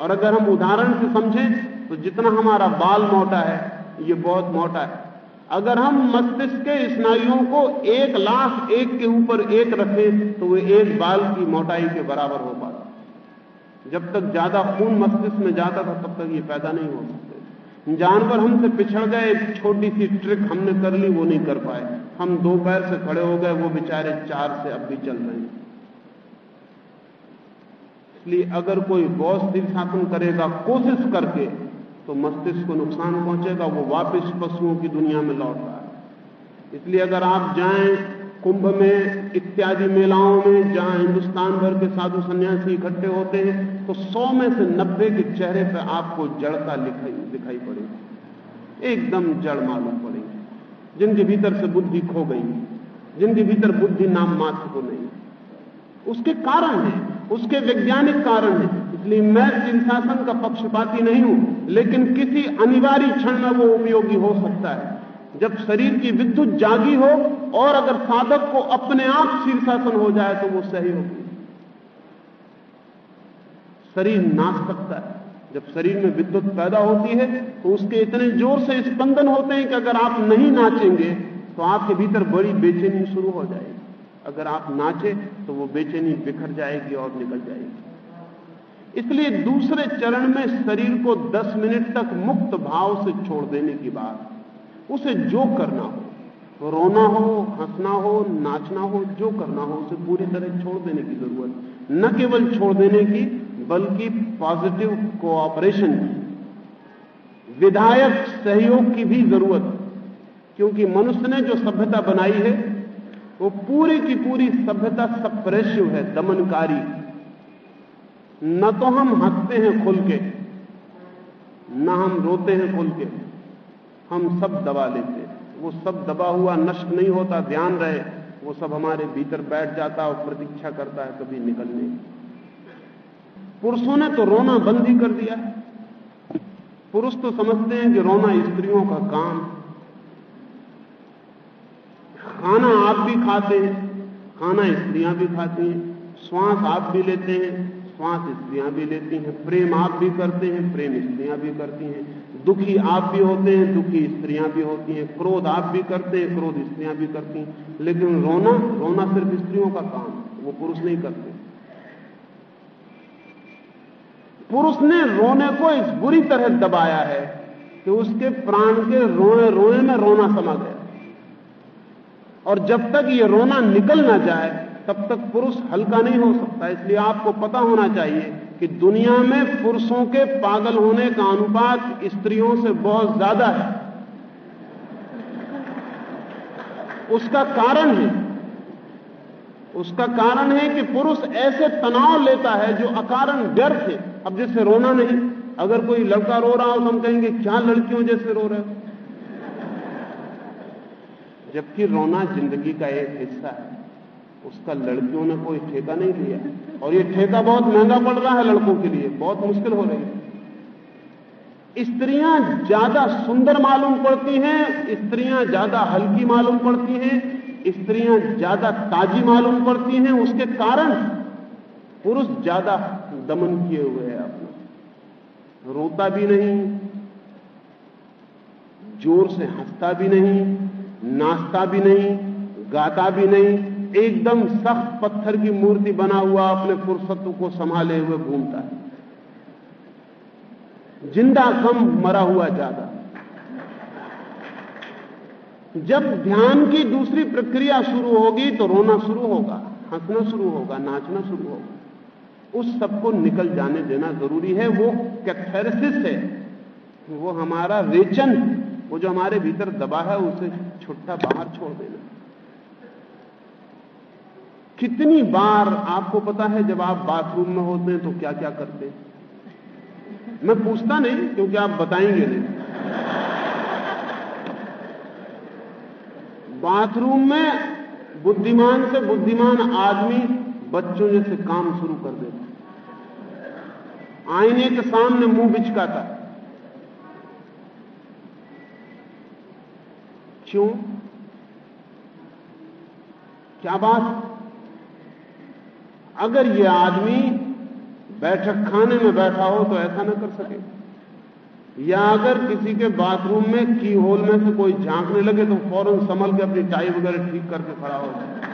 [SPEAKER 2] और अगर हम उदाहरण से समझें तो जितना हमारा बाल मोटा है, ये बहुत मोटा है। अगर हम मस्तिष्क के स्नायुओं को एक लाख एक के ऊपर एक रखें तो वे एक बाल की मोटाई के बराबर हो पाता। जब तक ज़्यादा खून मस्तिष्क में जाता था, तब तक ये पैदा नहीं हो सकते जानवर हमसे पिछड़ गए एक छोटी सी ट्रिक हमने कर ली, वो नहीं कर पाए। हम दो पैर से खड़े हो गए, वो बेचारे चार से अब भी चल रहे हैं। इसलिए अगर कोई बौद्ध शीर्षासन करेगा, कोशिश करके तो मस्तिष्क को नुकसान पहुंचेगा, वो वापस पशुओं की दुनिया में लौट रहा है। इसलिए अगर आप जाएँ कुंभ में, इत्यादि मेलाओं में, जहाँ हिंदुस्तान भर के साधु सन्यासी इकट्ठे होते हैं तो सौ में से नब्बे के चेहरे पर आपको जड़ता दिखाई दिखाई पड़ेगी। एकदम जड़ मालूम पड़ेगी। जिनके भीतर से बुद्धि खो गई, जिनके भीतर बुद्धि नाम मात्र को नहीं। उसके कारण है उसके वैज्ञानिक कारण है। इसलिए मैं शीर्षासन का पक्षपाती नहीं हूँ, लेकिन किसी अनिवार्य क्षण में वो उपयोगी हो सकता है। जब शरीर की विद्युत जागी हो और अगर साधक को अपने आप शीर्षासन हो जाए तो वो सही होगी शरीर नाच सकता है। जब शरीर में विद्युत पैदा होती है तो उसके इतने ज़ोर से स्पंदन होते हैं कि अगर आप नहीं नाचेंगे तो आपके भीतर बड़ी बेचैनी शुरू हो जाएगी। अगर आप नाचे तो वो बेचैनी बिखर जाएगी और निकल जाएगी। इसलिए दूसरे चरण में शरीर को 10 मिनट तक मुक्त भाव से छोड़ देने की बात, उसे जो करना हो, रोना हो, हंसना हो, नाचना हो, जो करना हो, उसे पूरी तरह छोड़ देने की ज़रूरत। न केवल छोड़ देने की, बल्कि पॉजिटिव कोऑपरेशन की विधायक सहयोग की भी ज़रूरत, क्योंकि मनुष्य ने जो सभ्यता बनाई है वो पूरी की पूरी सभ्यता सप्रेसिव है, दमनकारी। न तो हम हँसते हैं खुल के, न हम रोते हैं खुल के, हम सब दबा लेते हैं। वो सब दबा हुआ नष्ट नहीं होता, ध्यान रहे, वो सब हमारे भीतर बैठ जाता और प्रतीक्षा करता है कभी निकलने। पुरुषों ने तो रोना बंद ही कर दिया। पुरुष तो समझते हैं कि रोना स्त्रियों का काम खाना आप भी खाते हैं, खाना स्त्रियाँ भी खाती हैं, श्वास आप भी लेते हैं, श्वास स्त्रियाँ भी लेती हैं, प्रेम आप भी करते हैं, प्रेम स्त्रियाँ भी करती हैं। दुखी आप भी होते हैं, दुखी स्त्रियाँ भी होती हैं, क्रोध आप भी करते हैं, क्रोध स्त्रियाँ भी करती हैं। लेकिन रोना रोना सिर्फ़ स्त्रियों का काम, वो पुरुष नहीं करते। पुरुष ने रोने को इस बुरी तरह दबाया है कि उसके प्राण के रोए रोए में रोना समा गया। और जब तक ये रोना निकल ना जाए, तब तक पुरुष हल्का नहीं हो सकता। इसलिए आपको पता होना चाहिए कि दुनिया में पुरुषों के पागल होने का अनुपात स्त्रियों से बहुत ज़्यादा है। उसका कारण है, उसका कारण है कि पुरुष ऐसे तनाव लेता है जो अकारण व्यर्थ है। अब जैसे रोना नहीं, अगर कोई लड़का रो रहा हो तो हम कहेंगे, क्या लड़कियों जैसे रो रहे हो? जबकि रोना ज़िंदगी का एक हिस्सा है। उसका लड़कियों ने कोई ठेका नहीं लिया। और ये ठेका बहुत महँगा पड़ रहा है लड़कों के लिए, बहुत मुश्किल हो रही है। स्त्रियाँ ज़्यादा सुंदर मालूम पड़ती हैं, स्त्रियाँ ज़्यादा हल्की मालूम पड़ती हैं, स्त्रियाँ ज़्यादा ताजी मालूम पड़ती हैं। उसके कारण पुरुष ज़्यादा दमन किए हुए है अपना। रोता भी नहीं, ज़ोर से हंसता भी नहीं नाचता भी नहीं, गाता भी नहीं, एकदम सख्त पत्थर की मूर्ति बना हुआ अपने पुरुषत्व को संभाले हुए घूमता है। ज़िंदा कम मरा हुआ ज़्यादा। जब ध्यान की दूसरी प्रक्रिया शुरू होगी तो रोना शुरू होगा, हंसना शुरू होगा, नाचना शुरू होगा। उस सबको निकल जाने देना ज़रूरी है, वो कैथेरसिस है, वो हमारा रेचन वो जो हमारे भीतर दबा है, उसे छुट्टा बाहर छोड़ देना कितनी बार आपको पता है, जब आप बाथरूम में होते हैं तो क्या क्या करते हैं? मैं पूछता नहीं, क्योंकि आप बताएँगे नहीं। बाथरूम में बुद्धिमान से बुद्धिमान आदमी बच्चों जैसे काम शुरू कर देता आईने के सामने मुँह बिचकाता क्यों क्या बात? अगर ये आदमी बैठक खाने में बैठा हो तो ऐसा ना कर सके। या अगर किसी के बाथरूम में की होल में से कोई झांकने लगे तो फ़ौरन संभल के अपनी टाई वगैरह ठीक करके खड़ा हो जाए।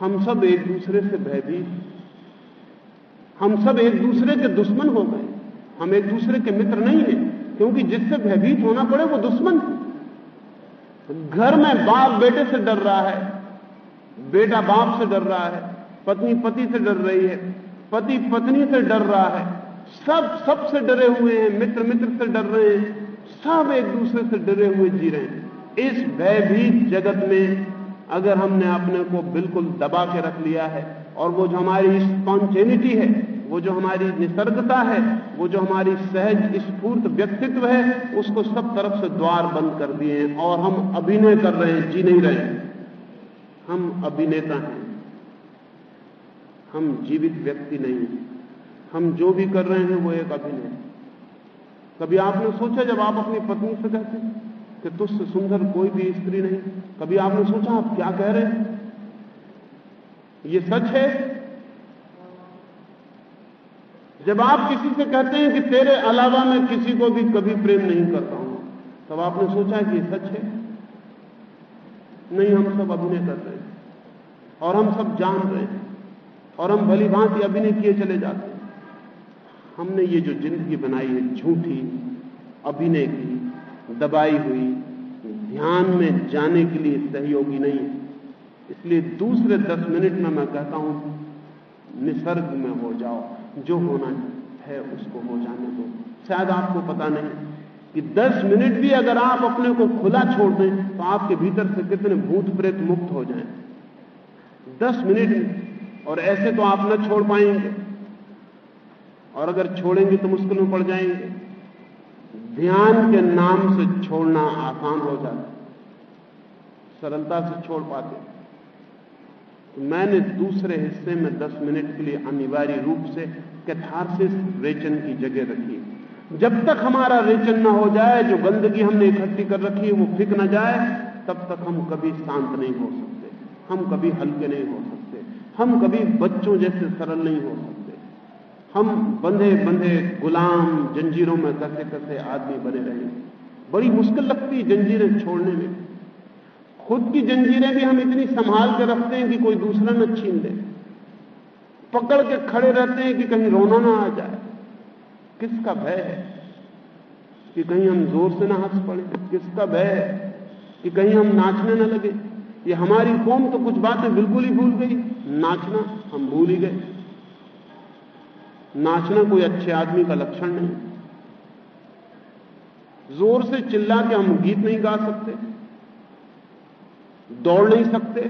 [SPEAKER 2] हम सब एक दूसरे से भयभीत हम सब एक दूसरे के दुश्मन हो गए। हम एक दूसरे के मित्र नहीं हैं, क्योंकि जिससे भयभीत होना पड़े वो दुश्मन है। घर में बाप बेटे से डर रहा है, बेटा बाप से डर रहा है, पत्नी पति से डर रही है, पति पत्नी से डर रहा है, सब सबसे डरे हुए हैं, मित्र मित्र से डर रहे हैं, सब एक दूसरे से डरे हुए जी रहे हैं। इस भयभीत जगत में अगर हमने अपने को बिल्कुल दबा के रख लिया है और वो जो हमारी स्पॉन्टेनिटी है वो जो हमारी निसर्गता है, वो जो हमारी सहज, स्फूर्त व्यक्तित्व है, उसको सब तरफ़ से द्वार बंद कर दिए हैं और हम अभिनय कर रहे हैं, जी नहीं रहे। हम अभिनेता हैं। हम जीवित व्यक्ति नहीं हम जो भी कर रहे हैं, वो एक अभिनय। कभी आपने सोचा, जब आप अपनी पत्नी से कहते कि तुझसे सुंदर कोई भी स्त्री नहीं, कभी आपने सोचा, आप क्या कह रहे हैं? ये सच है? जब आप किसी से कहते हैं कि तेरे अलावा मैं किसी को भी कभी प्रेम नहीं करता हूँ, तब आपने सोचा कि सच है? नहीं, हम सब अभिनय कर रहे हैं, और हम सब जान रहे हैं, और हम भली भांति अभिनय किए चले जाते हैं। हमने ये जो ज़िंदगी बनाई है, झूठी, अभिनय की, दबाई हुई, ध्यान में जाने के लिए सहयोगी नहीं इसलिए दूसरे दस मिनट में मैं कहता हूँ, निसर्ग में हो जाओ। जो होना है उसको हो जाने दो। शायद आपको पता नहीं कि 10 मिनट भी अगर आप अपने को खुला छोड़ दें तो आपके भीतर से कितने भूत प्रेत मुक्त हो जाएँ। 10 मिनट और ऐसे तो आप न छोड़ पाएँगे। और अगर छोड़ेंगे तो मुश्किल में पड़ जाएँगे। ध्यान के नाम से छोड़ना आसान हो जाता सरलता से छोड़ पाते। तो मैंने दूसरे हिस्से में 10 मिनट के लिए अनिवार्य रूप से कैथारसिस रेचन की जगह रखी जब तक हमारा रेचन ना हो जाए, जो गंदगी हमने इकट्ठी कर रखी है, वो फिक ना जाए, तब तक हम कभी शांत नहीं हो सकते। हम कभी हल्के नहीं हो सकते। हम कभी बच्चों जैसे सरल नहीं हो सकते। हम बंधे बंधे गुलाम जंजीरों में कैसे कैसे आदमी बने रहे। बड़ी मुश्किल लगती है जंजीरें छोड़ने में। खुद की जंजीरें भी हम इतनी संभाल के रखते हैं कि कोई दूसरा न छीन दे पकड़ के खड़े रहते हैं कि कहीं रोना ना आ जाए। किसका भय है कि कहीं हम ज़ोर से ना हंस पड़े? किसका भय है कि कहीं हम नाचने ना लगे? ये हमारी कौम तो कुछ बातें बिल्कुल ही भूल गई। नाचना, हम भूल ही गए। नाचना कोई अच्छे आदमी का लक्षण नहीं। ज़ोर से चिल्ला के हम गीत नहीं गा सकते, दौड़ नहीं सकते।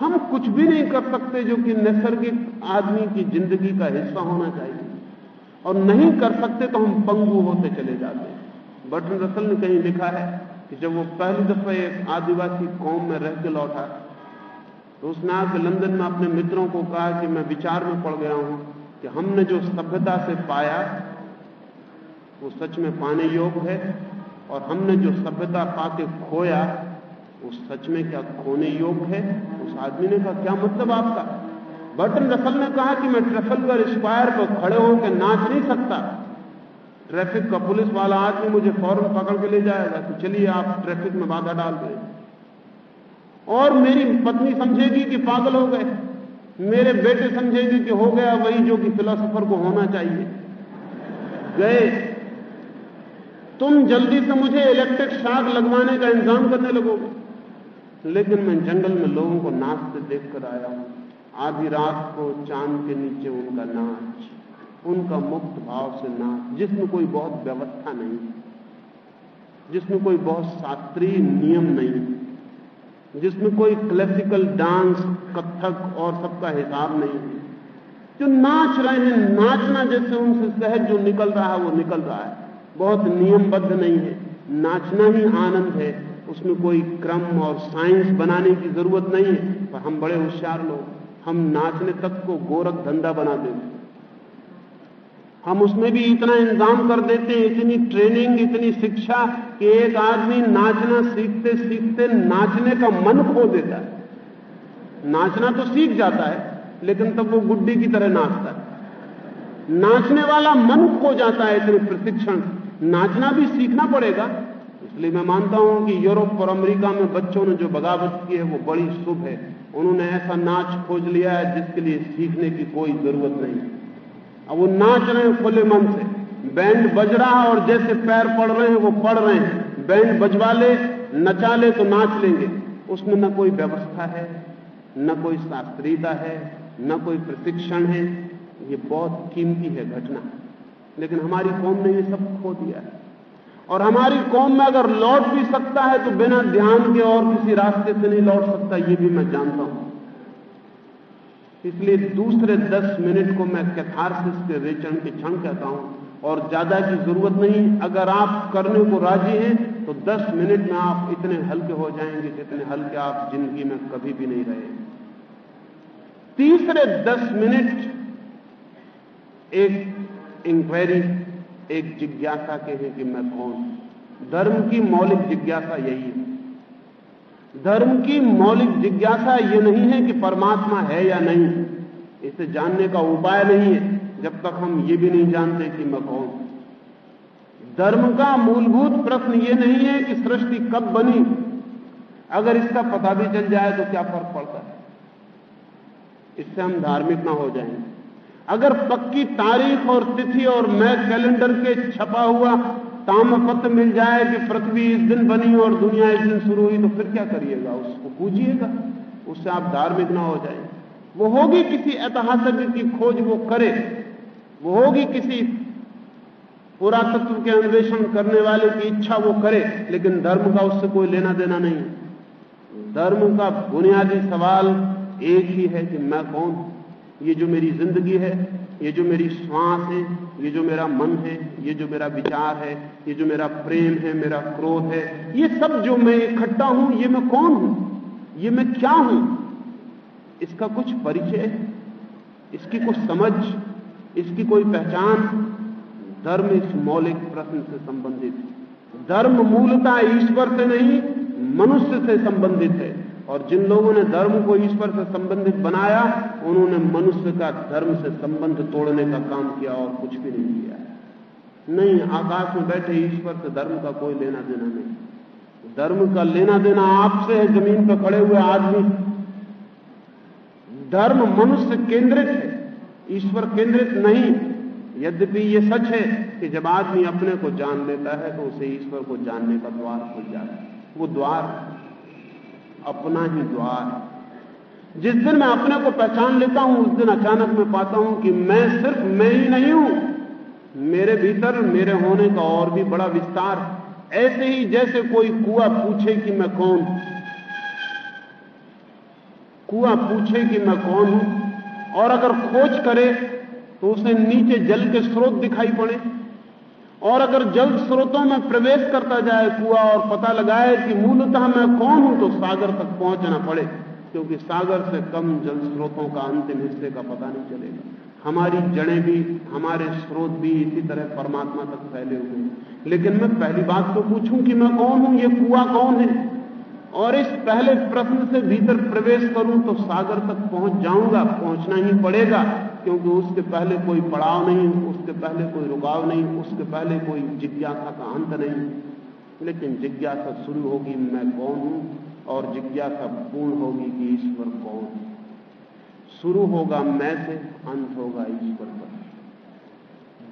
[SPEAKER 2] हम कुछ भी नहीं कर सकते जो कि नैसर्गिक आदमी की ज़िंदगी का हिस्सा होना चाहिए। और नहीं कर सकते तो हम पंगु होते चले जाते हैं। रसल ने कहीं लिखा है कि जब वो पहली दफ़ा एक आदिवासी कौम में रह के लौटा तो उसने आके लंदन में अपने मित्रों को कहा कि मैं विचार में पड़ गया हूँ कि हमने जो सभ्यता से पाया, वो सच में पाने योग्य है, और हमने जो सभ्यता पाके खोया वो सच में क्या खोने योग्य है? उस आदमी ने कहा, क्या मतलब आपका? बर्टन रसल ने कहा कि मैं ट्रफल ट्रफलगर स्क्वायर पर खड़े होकर नाच नहीं सकता। ट्रैफ़िक का पुलिस वाला आदमी मुझे फ़ौरन पकड़ के ले जाएगा तो चलिए आप ट्रैफ़िक में बाधा डाल दें। और मेरी पत्नी समझेगी कि पागल हो गए। मेरे बेटे समझेंगे कि हो गया वही जो कि फिलोसफर को होना चाहिए। गए। तुम जल्दी से मुझे इलेक्ट्रिक शाक लगवाने का इंतज़ाम करने लगोगे। लेकिन मैं जंगल में लोगों को नाचते देखकर आया हूँ। आधी रात को चाँद के नीचे उनका नाच, उनका मुक्त भाव से नाच, जिसमें कोई बहुत व्यवस्था नहीं, जिसमें कोई बहुत शास्त्रीय नियम नहीं, जिसमें कोई क्लासिकल डांस कथक और सबका हिसाब नहीं। है जो नाच रहे हैं, नाचना जैसे उनसे सहज जो निकल रहा है, वो निकल रहा है। बहुत नियमबद्ध नहीं है। नाचना ही आनंद है। उसमें कोई क्रम और साइंस बनाने की ज़रूरत नहीं है। पर हम बड़े होशियार लोग, हम नाचने तक को गोरख धंधा बना देते हम उसमें भी इतना इंतज़ाम कर देते हैं, इतनी ट्रेनिंग इतनी शिक्षा कि एक आदमी नाचना सीखते सीखते नाचने का मन खो देता है। नाचना तो सीख जाता है, लेकिन तब वो गुड्डी की तरह नाचता है। नाचने वाला मन खो जाता है इतने प्रशिक्षण नाचना भी सीखना पड़ेगा इसलिए मैं मानता हूँ कि यूरोप और अमेरिका में बच्चों ने जो बगावत की है वो बड़ी शुभ है। उन्होंने ऐसा नाच खोज लिया है जिसके लिए सीखने की कोई ज़रूरत नहीं। अब वो नाच रहे हैं खुले मन से। बैंड बज रहा है और जैसे पैर पड़ रहे हैं वो पढ़ रहे हैं। बैंड बजवा ले, नचा ले तो नाच लेंगे। उसमें न कोई व्यवस्था है, न कोई शास्त्रीयता है, न कोई प्रशिक्षण है। ये बहुत कीमती है घटना। लेकिन हमारी कौम ने ये सब खो दिया है। और हमारी कौम में अगर लौट भी सकता है तो बिना ध्यान के और किसी रास्ते से नहीं लौट सकता, ये भी मैं जानता हूँ। इसलिए दूसरे दस मिनट को मैं कैथारसिस के रेचन के क्षण कहता हूँ, और ज़्यादा की ज़रूरत नहीं। अगर आप करने को राज़ी हैं तो दस मिनट में आप इतने हल्के हो जाएँगे जितने हल्के आप ज़िंदगी में कभी भी नहीं रहे। तीसरे दस मिनट एक इंक्वायरी एक जिज्ञासा के हैं कि मैं कौन धर्म की मौलिक जिज्ञासा यही है। धर्म की मौलिक जिज्ञासा यह नहीं है कि परमात्मा है या नहीं। इसे जानने का उपाय नहीं है, जब तक हम ये भी नहीं जानते कि मैं कौन धर्म का मूलभूत प्रश्न ये नहीं है कि सृष्टि कब बनी। अगर इसका पता भी चल जाए तो क्या फ़र्क पड़ता है? इससे हम धार्मिक ना हो जाएँगे अगर पक्की तारीख और तिथि और मैं कैलेंडर के छपा हुआ तामपत्र मिल जाए कि पृथ्वी इस दिन बनी और दुनिया इस दिन शुरू हुई तो फिर क्या करिएगा? उसको पूछिएगा। उससे आप धार्मिक ना हो जाए। वो होगी किसी ऐतिहासिक की खोज वो करे। वो होगी किसी पुरातत्व के अन्वेषण करने वाले की इच्छा वो करे, लेकिन धर्म का उससे कोई लेना देना नहीं। धर्म का बुनियादी सवाल एक ही है कि मैं कौन? हूँ ये जो मेरी ज़िंदगी है, ये जो मेरी श्वास है, ये जो मेरा मन है, ये जो मेरा विचार है, ये जो मेरा प्रेम है, मेरा क्रोध है, ये सब जो मैं इकट्ठा हूँ, ये मैं कौन हूँ? ये मैं क्या हूँ? इसका कुछ परिचय, इसकी कुछ समझ, इसकी कोई पहचान? धर्म इस मौलिक प्रश्न से संबंधित है। धर्म मूलता ईश्वर से नहीं, मनुष्य से संबंधित है। और जिन लोगों ने धर्म को ईश्वर से संबंधित बनाया, उन्होंने मनुष्य का धर्म से संबंध तोड़ने का काम किया और कुछ भी नहीं किया नहीं, आकाश में बैठे ईश्वर से धर्म का कोई लेना देना नहीं। धर्म का लेना देना आपसे है, ज़मीन पर खड़े हुए आदमी। धर्म मनुष्य केंद्रित है, ईश्वर केंद्रित नहीं। यद्यपि ये सच है कि जब आदमी अपने को जान लेता है तो उसे ईश्वर को जानने का द्वार खुल जाता है। वो द्वार अपना ही द्वार है। जिस दिन मैं अपने को पहचान लेता हूँ, उस दिन अचानक मैं पाता हूँ कि मैं सिर्फ़ मैं ही नहीं हूँ। मेरे भीतर मेरे होने का और भी बड़ा विस्तार ऐसे ही जैसे कोई कुआ पूछे कि मैं कौन कुआ पूछे कि मैं कौन हूँ? और अगर खोज करे तो उसे नीचे जल के स्रोत दिखाई पड़े। और अगर जल स्रोतों में प्रवेश करता जाए, कुआ और पता लगाए कि मूलतः मैं कौन हूँ तो सागर तक पहुँचना पड़े, क्योंकि सागर से कम जल स्रोतों का अंतिम हिस्से का पता नहीं चलेगा। हमारी जड़ें भी, हमारे स्रोत भी इसी तरह परमात्मा तक फैले हुए हैं। लेकिन मैं पहली बात तो पूछूँ कि मैं कौन हूँ, ये कुआ कौन है? और इस पहले प्रश्न से भीतर प्रवेश करूँ तो सागर तक पहुँच जाऊँगा, पहुँचना ही पड़ेगा। क्योंकि उसके पहले कोई पड़ाव नहीं, उसके पहले कोई रुकाव नहीं, उसके पहले कोई जिज्ञासा का अंत नहीं। लेकिन जिज्ञासा शुरू होगी, मैं कौन हूँ? और जिज्ञासा पूर्ण होगी कि ईश्वर कौन शुरू होगा मैं से, अंत होगा ईश्वर पर।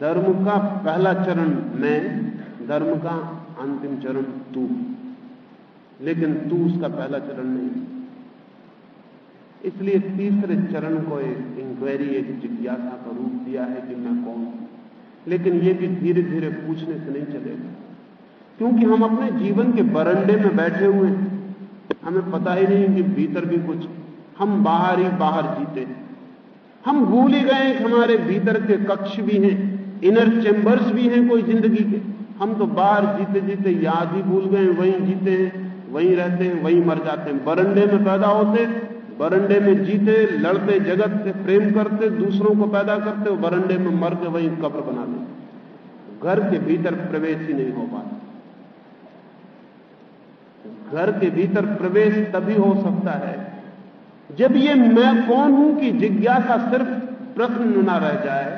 [SPEAKER 2] धर्म का पहला चरण मैं, धर्म का अंतिम चरण तू। लेकिन तू उसका पहला चरण नहीं। इसलिए तीसरे चरण को एक इंक्वायरी एक जिज्ञासा का रूप दिया है कि मैं कौन हूँ। लेकिन ये भी धीरे धीरे पूछने से नहीं चलेगा। क्योंकि हम अपने जीवन के बरंडे में बैठे हुए हैं। हमें पता ही नहीं कि भीतर भी कुछ हम बाहर ही बाहर जीते हम भूल ही गए कि हमारे भीतर के कक्ष भी हैं इनर चैम्बर्स भी हैं कोई ज़िंदगी के। हम तो बाहर जीते जीते याद ही भूल गए वहीं जीते हैं, वहीं रहते हैं, वहीं मर जाते हैं। बरंडे में पैदा होते बरंडे में जीते, लड़ते जगत से प्रेम करते, दूसरों को पैदा करते और बरंडे में मर के वहीं कब्र बना लेते घर के भीतर प्रवेश ही नहीं हो पाता। घर के भीतर प्रवेश तभी हो सकता है, जब ये मैं कौन हूँ कि जिज्ञासा सिर्फ़ प्रश्न न रह जाए,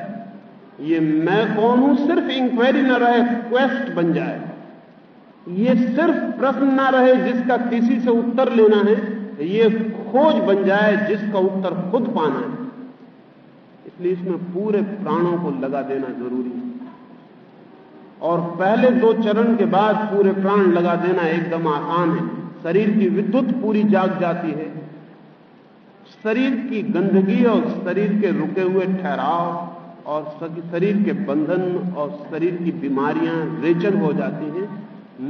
[SPEAKER 2] ये मैं कौन हूँ सिर्फ़ इंक्वायरी न रहे क्वेस्ट बन जाए। ये सिर्फ़ प्रश्न ना रहे जिसका किसी से उत्तर लेना है, ये खोज बन जाए जिसका उत्तर खुद पाना है। इसलिए इसमें पूरे प्राणों को लगा देना ज़रूरी है। और पहले दो चरण के बाद पूरे प्राण लगा देना एकदम आसान है। शरीर की विद्युत पूरी जाग जाती है। शरीर की गंदगी और शरीर के रुके हुए ठहराव और शरीर के बंधन और शरीर की बीमारियाँ रेचन हो जाती हैं।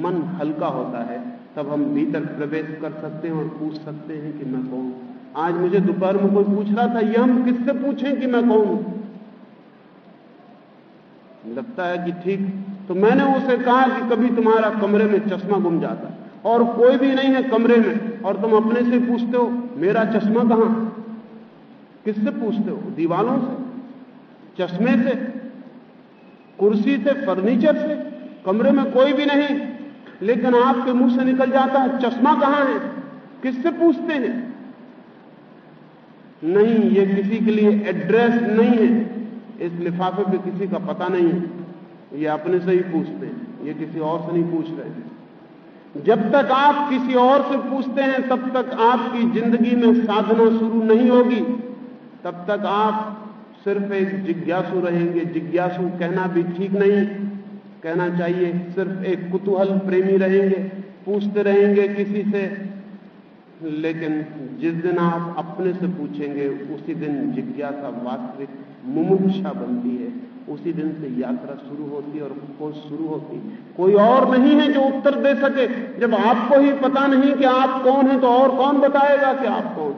[SPEAKER 2] मन हल्का होता है। तब हम भीतर प्रवेश कर सकते हैं और पूछ सकते हैं कि मैं कौन? आज मुझे दोपहर में कोई पूछ रहा था यह हम किससे पूछें कि मैं कौन? लगता है कि ठीक। तो मैंने उसे कहा कि कभी तुम्हारा कमरे में चश्मा गुम जाता। और कोई भी नहीं है कमरे में, और तुम अपने से पूछते हो, मेरा चश्मा कहाँ? किससे पूछते हो? दीवालों से? चश्मे से? कुर्सी से? फर्नीचर से? कमरे में कोई भी नहीं? लेकिन आपके मुँह से निकल जाता है, चश्मा कहाँ है? किससे पूछते हैं? नहीं, ये किसी के लिए एड्रेस नहीं है। इस लिफाफे पे किसी का पता नहीं है। ये अपने से ही पूछते हैं, ये किसी और से नहीं पूछ रहे जब तक आप किसी और से पूछते हैं, तब तक आपकी ज़िंदगी में साधना शुरू नहीं होगी। तब तक आप सिर्फ़ एक जिज्ञासु रहेंगे। जिज्ञासु कहना भी ठीक नहीं। कहना चाहिए, सिर्फ़ एक कुतूहल प्रेमी रहेंगे, पूछते रहेंगे किसी से। लेकिन जिस दिन आप अपने से पूछेंगे, उसी दिन जिज्ञासा वास्तविक मुमुक्षा बनती है। उसी दिन से यात्रा शुरू होती और खोज शुरू होती कोई और नहीं है जो उत्तर दे सके। जब आपको ही पता नहीं कि आप कौन है तो और कौन बताएगा कि आप कौन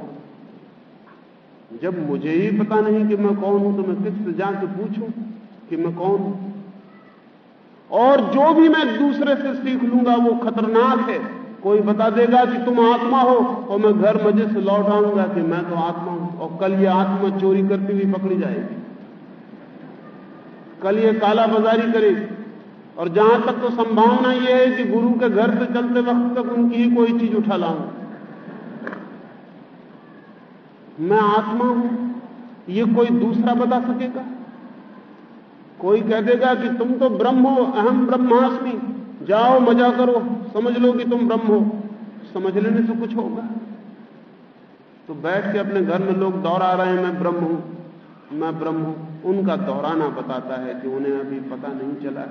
[SPEAKER 2] जब मुझे ही पता नहीं कि मैं कौन हूँ तो मैं किससे जाके पूछूँ कि मैं कौन हूँ? और जो भी मैं दूसरे से सीख लूँगा, वो खतरनाक है। कोई बता देगा कि तुम आत्मा हो, और मैं घर मज़े से लौट आऊँगा कि मैं तो आत्मा हूँ, और कल ये आत्मा चोरी करती हुई पकड़ी जाएगी। कल ये काला बाजारी करेगी। और जहाँ तक तो संभावना यह है कि गुरु के घर से चलते वक्त तक उनकी ही कोई चीज़ उठा लाऊं। मैं आत्मा हूँ, ये कोई दूसरा बता सकेगा? कोई कह देगा कि तुम तो ब्रह्म हो, अहम ब्रह्मास्मि। जाओ, मज़ा करो, समझ लो कि तुम ब्रह्म हो। समझ लेने से कुछ होगा। तो बैठ के अपने घर में लोग दोहरा रहे हैं, मैं ब्रह्म हूँ, मैं ब्रह्म हूँ। उनका दोहराना बताता है कि उन्हें अभी पता नहीं चला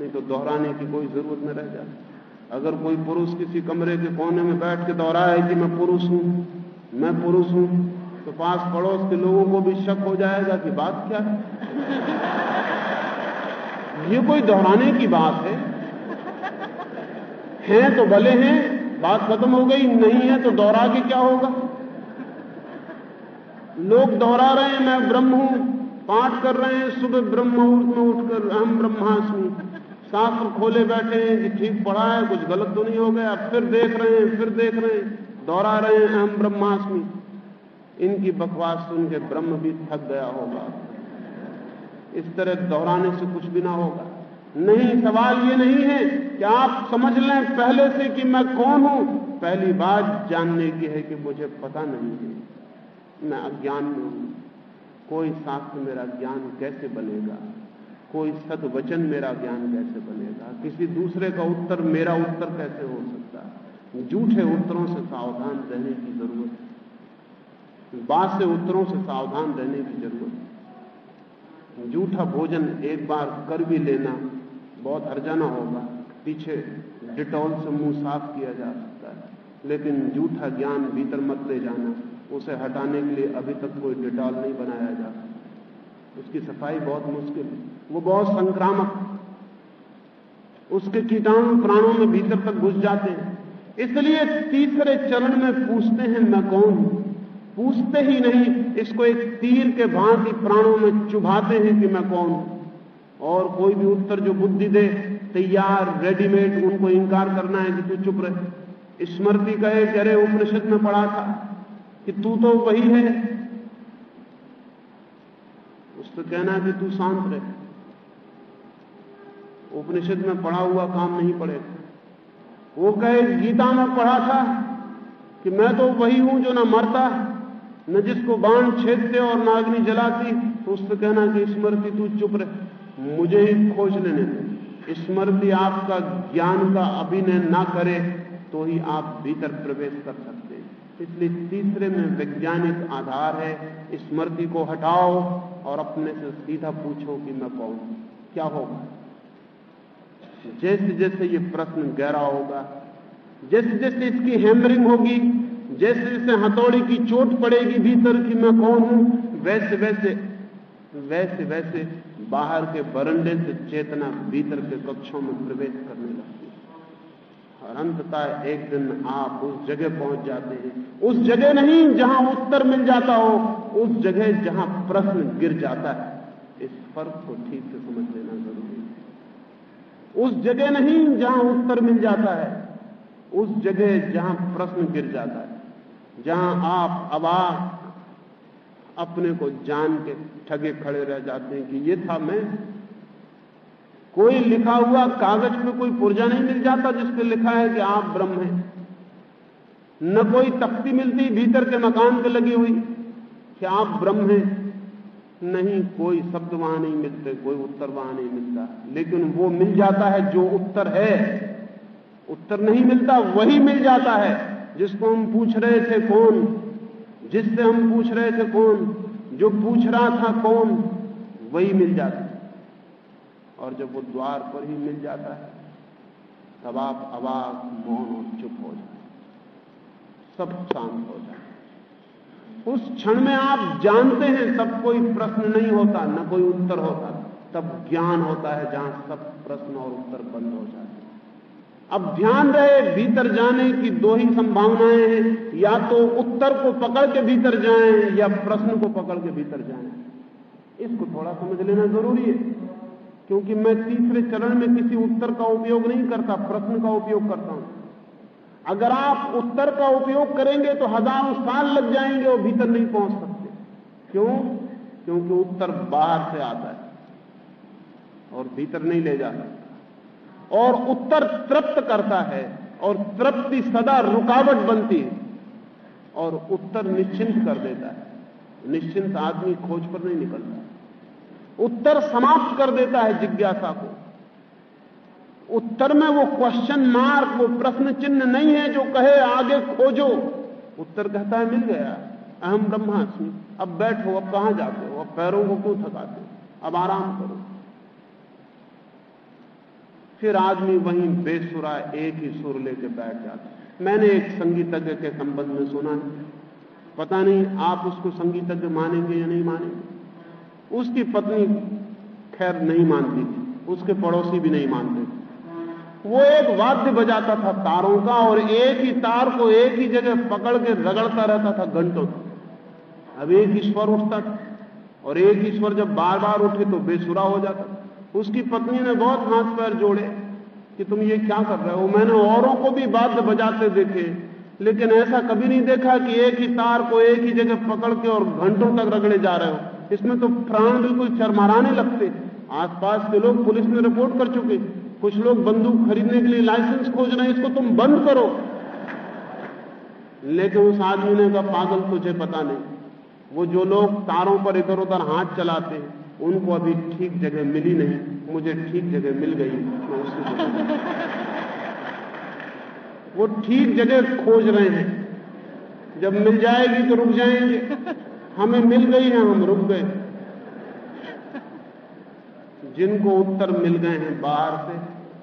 [SPEAKER 2] नहीं तो दोहराने की कोई ज़रूरत न रह जाती अगर कोई पुरुष किसी कमरे के कोने में बैठ के दोहरा है कि मैं पुरुष हूँ, मैं पुरुष हूँ तो पास पड़ोस के लोगों को भी शक हो जाएगा कि बात क्या है। ये कोई दोहराने की बात है। हैं तो भले हैं, बात खत्म हो गई, नहीं है तो दोहरा के क्या होगा? लोग दोहरा रहे हैं, मैं ब्रह्म हूँ, पाठ कर रहे हैं, सुबह ब्रह्म मुहूर्त में उठकर अहम ब्रह्मास्मि, शास्त्र खोले बैठे हैं कि ठीक पढ़ा है, कुछ गलत तो नहीं हो गया, फिर देख रहे हैं, फिर देख रहे हैं, दोहरा रहे हैं अहम ब्रह्मास्मि। इनकी बकवास सुन के ब्रह्म भी थक गया होगा। इस तरह दोहराने से कुछ भी ना होगा। नहीं, सवाल ये नहीं है कि आप समझ लें पहले से कि मैं कौन हूँ। पहली बात जानने की है कि मुझे पता नहीं है। मैं अज्ञान में हूँ। कोई शास्त्र मेरा ज्ञान कैसे बनेगा? कोई सदवचन मेरा ज्ञान कैसे बनेगा? किसी दूसरे का उत्तर, मेरा उत्तर कैसे हो सकता? है झूठे उत्तरों से सावधान रहने की ज़रूरत है बात से उत्तरों से सावधान रहने की ज़रूरत जूठा भोजन एक बार कर भी लेना बहुत हर्जाना होगा। पीछे डिटॉल से मुँह साफ़ किया जा सकता है, लेकिन जूठा ज्ञान भीतर मत ले जाना। उसे हटाने के लिए अभी तक कोई डिटॉल नहीं बनाया जा उसकी सफ़ाई बहुत मुश्किल है। वो बहुत संक्रामक। उसके कीटाणु प्राणों में भीतर तक घुस जाते हैं। इसलिए तीसरे चरण में पूछते हैं, मैं कौन हूँ? पूछते ही नहीं, इसको एक तीर के भांति प्राणों में चुभाते हैं कि मैं कौन। हूँ और कोई भी उत्तर जो बुद्धि दे, तैयार रेडीमेड उनको इंकार करना है कि तू चुप रहे। स्मृति कहे कि अरे उपनिषद में पढ़ा था कि तू तो वही है। उससे कहना कि तू शांत रहे। उपनिषद में पढ़ा हुआ काम नहीं पड़ेगा वो कहे, गीता में पढ़ा था कि मैं तो वही हूँ जो ना मरता न जिसको बाण छेदते और न अग्नि जलाती तो उससे कहना कि स्मृति तू चुप रहे। मुझे ही खोज लेने दे। स्मृति आपका ज्ञान का अभिनय ना करे तो ही आप भीतर प्रवेश कर सकते हैं। इसलिए तीसरे में वैज्ञानिक आधार है, स्मृति को हटाओ और अपने से सीधा पूछो कि मैं कौन क्या होगा? जैसे जैसे ये प्रश्न गहरा होगा जैसे जैसे इसकी हैमरिंग होगी जैसे जैसे हथौड़ी की चोट पड़ेगी भीतर कि मैं कौन हूँ, वैसे वैसे वैसे वैसे बाहर के बरंडे से चेतना भीतर के कक्षों में प्रवेश करने लगती है। और अंततः एक दिन आप उस जगह पहुँच जाते हैं। उस जगह नहीं जहाँ उत्तर मिल जाता हो, उस जगह जहाँ प्रश्न गिर जाता है। इस फ़र्क को ठीक से समझ लेना ज़रूरी है। उस जगह नहीं जहाँ उत्तर मिल जाता है, उस जगह जहाँ प्रश्न गिर जाता है। जहाँ आप अबाक अपने को जान के ठगे खड़े रह जाते हैं कि ये था मैं। कोई लिखा हुआ कागज़ पे कोई पुर्जा नहीं मिल जाता जिस पे लिखा है कि आप ब्रह्म हैं। न कोई तख्ती मिलती, भीतर के मकान पे लगी हुई कि आप ब्रह्म हैं। नहीं, कोई शब्द वहाँ नहीं मिलते, कोई उत्तर वहाँ नहीं मिलता। लेकिन वो मिल जाता है जो उत्तर है। उत्तर नहीं मिलता, वही मिल जाता है। जिसको हम पूछ रहे थे कौन? जिससे हम पूछ रहे थे कौन? जो पूछ रहा था कौन? वही मिल जाता और जब वो द्वार पर ही मिल जाता है, तब आप अवाक, मौन और चुप हो जाए सब शांत हो जाए उस क्षण में आप जानते हैं, सब कोई प्रश्न नहीं होता, न कोई उत्तर होता। तब ज्ञान होता है जहाँ सब प्रश्न और उत्तर बंद हो जाते अब ध्यान रहे, भीतर जाने की दो ही संभावनाएँ हैं, या तो उत्तर को पकड़ के भीतर जाएँ, या प्रश्न को पकड़ के भीतर जाएँ। इसको थोड़ा समझ लेना ज़रूरी है, क्योंकि मैं तीसरे चरण में किसी उत्तर का उपयोग नहीं करता, प्रश्न का उपयोग करता हूँ। अगर आप उत्तर का उपयोग करेंगे तो हज़ारों साल लग जाएँगे और भीतर नहीं पहुँच सकते। क्यों? क्योंकि उत्तर बाहर से आता है और भीतर नहीं ले जाता और उत्तर तृप्त करता है और तृप्ति सदा रुकावट बनती है और उत्तर निश्चिंत कर देता है। निश्चिंत आदमी खोज पर नहीं निकलता। उत्तर समाप्त कर देता है जिज्ञासा को। उत्तर में वो क्वेश्चन मार्क वो प्रश्न चिन्ह नहीं है जो कहे, आगे खोजो। उत्तर कहता है, मिल गया। अहम ब्रह्मास्मि। अब बैठो, अब कहाँ जाते हो? अब पैरों को क्यों थकाते हो? अब आराम करो। फिर आदमी वहीं बेसुरा एक ही सुर लेके बैठ जाता मैंने एक संगीतज्ञ के संबंध में सुना है। पता नहीं आप उसको संगीतज्ञ मानेंगे या नहीं मानेंगे? उसकी पत्नी खैर नहीं मानती थी, उसके पड़ोसी भी नहीं मानते थे। वो एक वाद्य बजाता था तारों का और एक ही तार को एक ही जगह पकड़ के रगड़ता रहता था घंटों अब एक ईश्वर उठता था और एक ईश्वर जब बार बार उठे तो बेसुरा हो जाता था। उसकी पत्नी ने बहुत हाथ पैर जोड़े कि तुम ये क्या कर रहे हो? मैंने औरों को भी बाध्य बजाते देखे, लेकिन ऐसा कभी नहीं देखा कि एक ही तार को एक ही जगह पकड़ के और घंटों तक रगड़े जा रहे हो। इसमें तो प्राण बिल्कुल चरमराने लगते। आसपास के लोग पुलिस में रिपोर्ट कर चुके। कुछ लोग बंदूक खरीदने के लिए लाइसेंस खोज रहे हैं, इसको तुम बंद करो। लेकिन उस आदमी ने कहा, पागल तुझे पता नहीं। वो जो लोग तारों पर इधर उधर हाथ चलाते हैं उनको अभी ठीक जगह मिली नहीं, मुझे ठीक जगह मिल गई, मैं उसकी वो ठीक जगह खोज रहे हैं। जब मिल जाएगी तो रुक जाएँगे। हमें मिल गई है हम रुक गए। जिनको उत्तर मिल गए हैं बाहर से,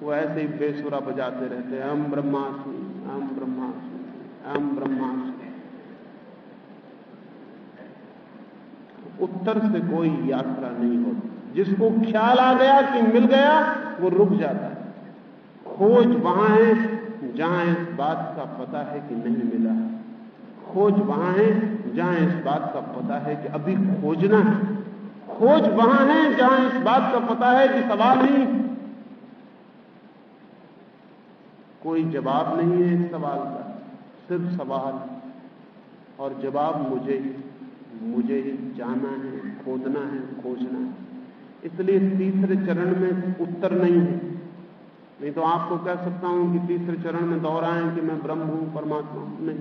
[SPEAKER 2] वो ऐसे ही बेसुरा बजाते रहते हैं। हम ब्रह्मास्मि हम ब्रह्मास्मि हम ब्रह्मास्मि। उत्तर से कोई यात्रा नहीं होती। जिसको ख्याल आ गया कि मिल गया, वो रुक जाता है। खोज वहाँ है, जहाँ इस बात का पता है कि नहीं मिला खोज वहाँ है, जहाँ इस बात का पता है कि अभी खोजना है। खोज वहाँ है, जहाँ इस बात का पता है कि सवाल नहीं। कोई जवाब नहीं है इस सवाल का, सिर्फ़ सवाल और जवाब मुझे ही। मुझे ही जाना है, खोदना है, खोजना है। इसलिए तीसरे चरण में उत्तर नहीं है। नहीं तो आपको कह सकता हूँ कि तीसरे चरण में दोहराएँ कि मैं ब्रह्म हूँ, परमात्मा हूँ। नहीं,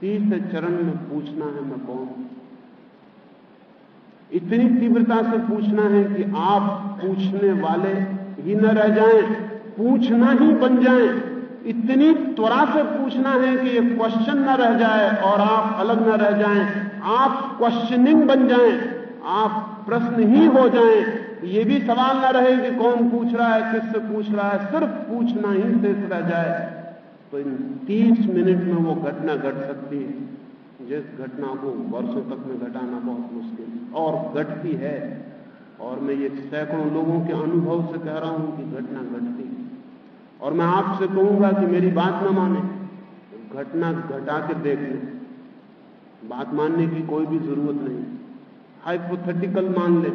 [SPEAKER 2] तीसरे चरण में पूछना है मैं कौन इतनी तीव्रता से पूछना है कि आप पूछने वाले ही न रह जाएँ, पूछना ही बन जाएँ। इतनी त्वरा से पूछना है कि ये क्वेश्चन न रह जाए और आप अलग न रह जाएँ। आप क्वेश्चनिंग बन जाएँ, आप प्रश्न ही हो जाएँ, ये भी सवाल न रहे कि कौन पूछ रहा है, किससे पूछ रहा है, सिर्फ़ पूछना ही शेष रह जाए। तो इन 30 मिनट में वो घटना घट सकती है। जिस घटना को वर्षों तक में घटाना बहुत मुश्किल, और घटती है। और मैं ये सैकड़ों लोगों के अनुभव से कह रहा हूँ कि घटना घटती है। और मैं आपसे कहूँगा कि मेरी बात ना माने, घटना घटा के देख लें। बात मानने की कोई भी ज़रूरत नहीं। हाइपोथेटिकल मान ले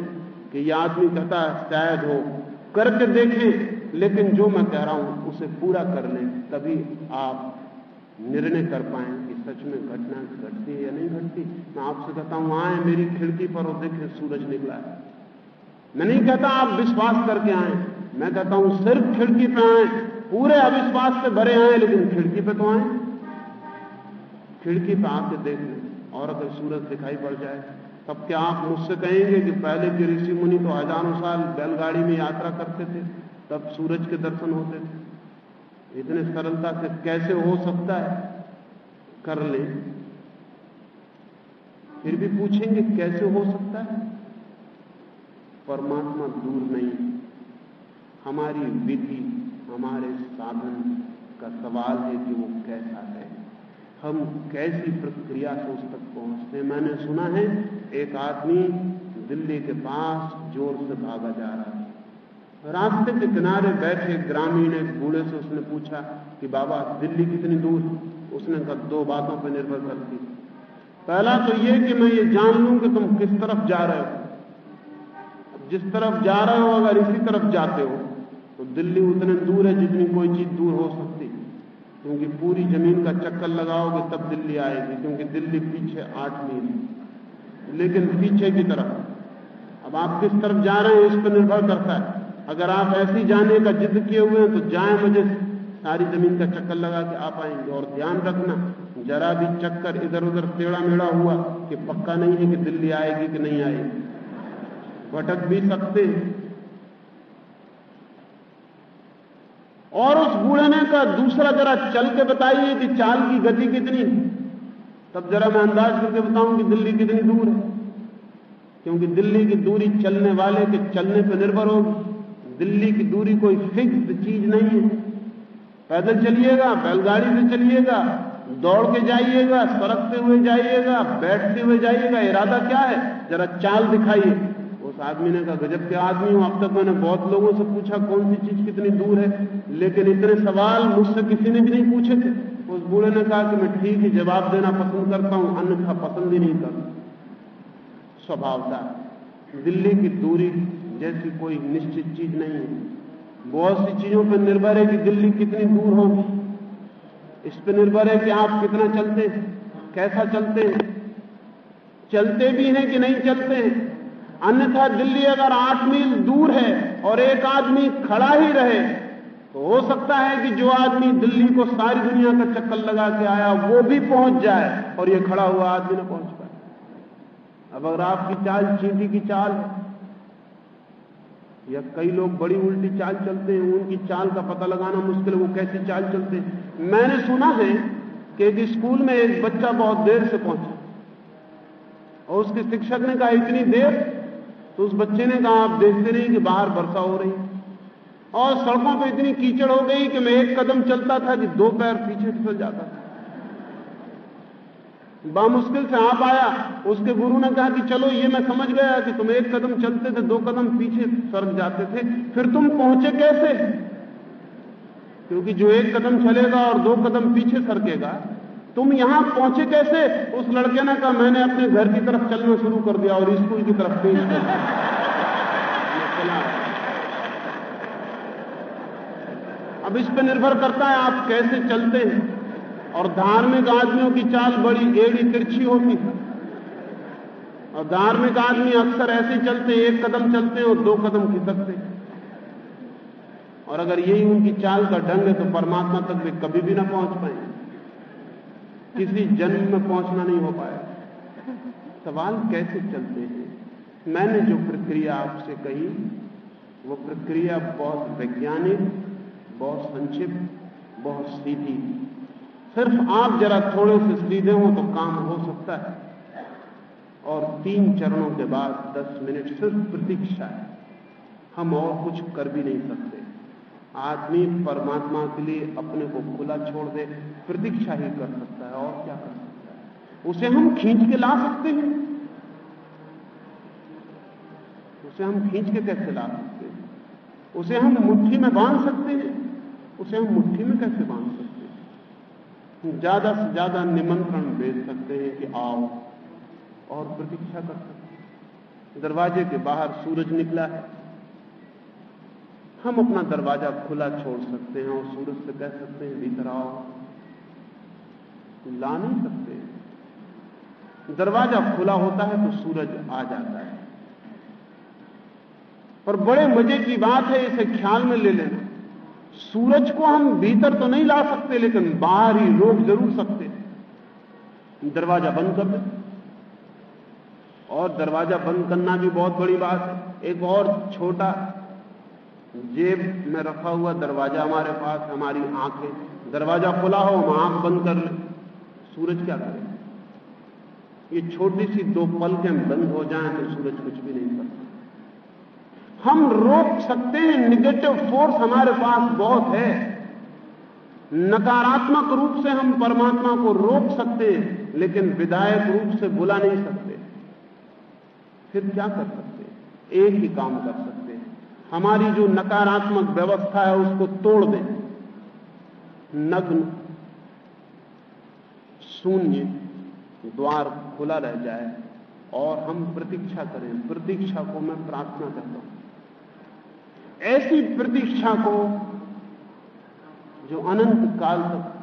[SPEAKER 2] कि यह आदमी कहता है, शायद हो। करके देखें, लेकिन जो मैं कह रहा हूँ, उसे पूरा कर लें, तभी आप निर्णय कर पाए कि सच में घटना घटती है या नहीं घटती। मैं आपसे कहता हूँ, आए मेरी खिड़की पर और देखें, सूरज निकला है। मैं नहीं कहता आप विश्वास करके आए। मैं कहता हूँ, सिर्फ़ खिड़की पे आए। पूरे अविश्वास से भरे आए, लेकिन खिड़की पे तो आए। खिड़की पे आके देख लें और अगर सूरज दिखाई पड़ जाए। तब क्या आप मुझसे कहेंगे कि पहले के ऋषि मुनि तो हज़ारों साल बैलगाड़ी में यात्रा करते थे, तब सूरज के दर्शन होते थे। इतने सरलता से कैसे हो सकता है? कर ले। फिर भी पूछेंगे कैसे हो सकता है? परमात्मा दूर नहीं। हमारी विधि, हमारे साधन का सवाल है कि वो कैसा है। हम कैसी प्रक्रिया से उस तक पहुँचते हैं? मैंने सुना है, एक आदमी दिल्ली के पास ज़ोर से भागा जा रहा है। रास्ते के किनारे बैठे ग्रामीण, एक बूढ़े से उसने पूछा कि, बाबा, दिल्ली कितनी दूर उसने कहा, दो बातों पर निर्भर करती पहला तो यह कि मैं ये जान लूँ कि तुम किस तरफ़ जा रहे हो। जिस तरफ़ जा रहे हो, अगर इसी तरफ़ जाते हो तो दिल्ली उतने दूर है जितनी कोई चीज़ दूर हो सकती क्योंकि पूरी ज़मीन का चक्कर लगाओगे, तब दिल्ली आएगी, क्योंकि दिल्ली पीछे आठ मील। लेकिन पीछे की तरफ़। अब आप किस तरफ़ जा रहे हैं, इस पर निर्भर करता है। अगर आप ऐसी जाने का जिद किए हुए हैं तो जाए मुझे सारी ज़मीन का चक्कर लगा के आप आएँगे। और ध्यान रखना, जरा भी चक्कर इधर उधर टेढ़ा मेढ़ा हुआ कि पक्का नहीं है कि दिल्ली आएगी कि नहीं आएगी। भटक भी सकते हैं और उस बूढ़े ने का दूसरा जरा चल के बताइए कि चाल की गति कितनी है। तब जरा मैं अंदाज करके बताऊँ कि दिल्ली कितनी दूर है। क्योंकि दिल्ली की दूरी चलने वाले के चलने पर निर्भर होगी। दिल्ली की दूरी कोई फिक्स चीज़ नहीं है। पैदल चलिएगा, बैलगाड़ी से चलिएगा, दौड़ के जाइएगा, सरकते हुए जाइएगा, बैठते हुए जाइएगा, इरादा क्या है? जरा चाल दिखाइए। आदमी ने कहा, गजब के आदमी हूँ, अब तक मैंने बहुत लोगों से पूछा, कौन सी चीज़ कितनी दूर है? लेकिन इतने सवाल मुझसे किसी ने भी नहीं पूछे थे। उस बूढ़े ने कहा कि मैं ठीक ही जवाब देना पसंद करता हूँ, अन्यथा पसंद ही नहीं करता। स्वभाव था दिल्ली की दूरी जैसी कोई निश्चित चीज़ नहीं है। बहुत सी चीज़ों पर निर्भर है कि दिल्ली कितनी दूर होगी इस पर निर्भर है कि आप कितना चलते कैसा चलते हैं। चलते भी हैं कि नहीं चलते हैं? अन्यथा दिल्ली अगर आठ मील दूर है और एक आदमी खड़ा ही रहे तो हो सकता है कि जो आदमी दिल्ली को सारी दुनिया का चक्कर लगा के आया, वो भी पहुँच जाए और ये खड़ा हुआ आदमी न पहुँच पाए। अब अगर आपकी चाल चींटी की चाल या कई लोग बड़ी उल्टी चाल चलते हैं, उनकी चाल का पता लगाना मुश्किल है, वो कैसी चाल चलते हैं। मैंने सुना है कि एक स्कूल में एक बच्चा बहुत देर से पहुँचा और उसके शिक्षक ने कहा, इतनी देर तो उस बच्चे ने कहा, आप देखते नहीं कि बाहर वर्षा हो रही और सड़कों पर इतनी कीचड़ हो गई कि मैं एक कदम चलता था कि दो पैर पीछे फिसल जाता था। बामुश्किल से आप आया, उसके गुरु ने कहा कि चलो, ये मैं समझ गया कि तुम एक कदम चलते थे, दो कदम पीछे सरक जाते थे। फिर तुम पहुँचे कैसे? क्योंकि जो एक कदम चलेगा और दो कदम पीछे सरकेगा तुम यहाँ पहुँचे कैसे? उस लड़के ने कहा, मैंने अपने घर की तरफ़ चलना शुरू कर दिया और स्कूल की तरफ़ पेश कर अब इस पर निर्भर करता है आप कैसे चलते हैं। और धार्मिक आदमियों की चाल बड़ी एड़ी तिरछी होती है। और धार्मिक आदमी अक्सर ऐसे चलते, एक कदम चलते हैं और दो कदम खिसकते। और अगर यही उनकी चाल का ढंग है तो परमात्मा तक वे कभी भी ना पहुँच पाएँगे। किसी जन्म में पहुँचना नहीं हो पाया। सवाल कैसे चलते हैं? मैंने जो प्रक्रिया आपसे कही, वो प्रक्रिया बहुत वैज्ञानिक, बहुत संक्षिप्त, बहुत सीधी। सिर्फ़ आप जरा थोड़े से सीधे हो तो काम हो सकता है। और तीन चरणों के बाद दस मिनट सिर्फ़ प्रतीक्षा है। हम और कुछ कर भी नहीं सकते। आदमी परमात्मा के लिए अपने को खुला छोड़ दे, प्रतीक्षा ही कर सकता है, और क्या कर सकता है? उसे हम खींच के ला सकते हैं। उसे हम खींच के कैसे ला सकते हैं? उसे हम मुट्ठी में बाँध सकते हैं। उसे हम मुट्ठी में कैसे बाँध सकते हैं? ज़्यादा से ज़्यादा निमंत्रण भेज सकते हैं कि आओ और प्रतीक्षा कर सकते हैं। दरवाजे के बाहर सूरज निकला है। हम अपना दरवाज़ा खुला छोड़ सकते हैं और सूरज से कह सकते हैं, भीतर आओ। ला नहीं सकते। दरवाज़ा खुला होता है तो सूरज आ जाता है। पर बड़े मज़े की बात है, इसे ख्याल में ले लेना। सूरज को हम भीतर तो नहीं ला सकते, लेकिन बाहर ही रोक ज़रूर सकते दरवाज़ा बंद कर दे। और दरवाज़ा बंद करना भी बहुत बड़ी बात है। एक और छोटा जेब में रखा हुआ दरवाज़ा हमारे पास, हमारी आँखें। दरवाज़ा खुला हो, हम आँख बंद कर ले। सूरज क्या करे ये छोटी सी दो पल के बंद हो जाएँ तो सूरज कुछ भी नहीं करता। हम रोक सकते हैं निगेटिव फोर्स हमारे पास बहुत है। नकारात्मक रूप से हम परमात्मा को रोक सकते हैं, लेकिन विधायक रूप से बुला नहीं सकते। फिर क्या कर सकते एक ही काम कर सकते हमारी जो नकारात्मक व्यवस्था है उसको तोड़ दें। नग्न, शून्य, द्वार खुला रह जाए और हम प्रतीक्षा करें। प्रतीक्षा को मैं प्रार्थना करता हूँ। ऐसी प्रतीक्षा को जो अनंत काल तक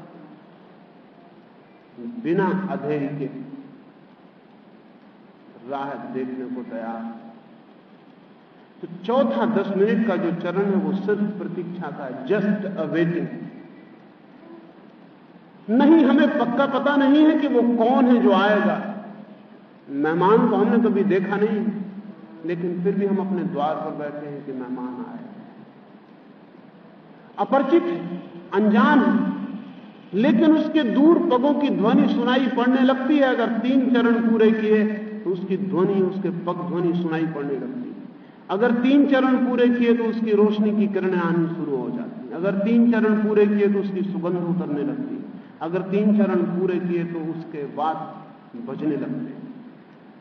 [SPEAKER 2] बिना अधेर के राह देखने को तैयार तो चौथा दस मिनट का जो चरण है वो सिर्फ़ प्रतीक्षा का जस्ट अ वेटिंग नहीं, हमें पक्का पता नहीं है कि वो कौन है जो आएगा। मेहमान को हमने कभी देखा नहीं, लेकिन फिर भी हम अपने द्वार पर बैठे हैं कि मेहमान आए। अपरिचित अनजान है, लेकिन उसके दूर पगों की ध्वनि सुनाई पड़ने लगती है। अगर तीन चरण पूरे किए तो उसकी ध्वनि, उसके पग ध्वनि सुनाई पड़ने लगती है। अगर तीन चरण पूरे किए तो उसकी रोशनी की किरणें आनी शुरू हो जाती हैं। अगर तीन चरण पूरे किए तो उसकी सुगंध उतरने लगती है। अगर तीन चरण पूरे किए तो उसके बाद बजने लगते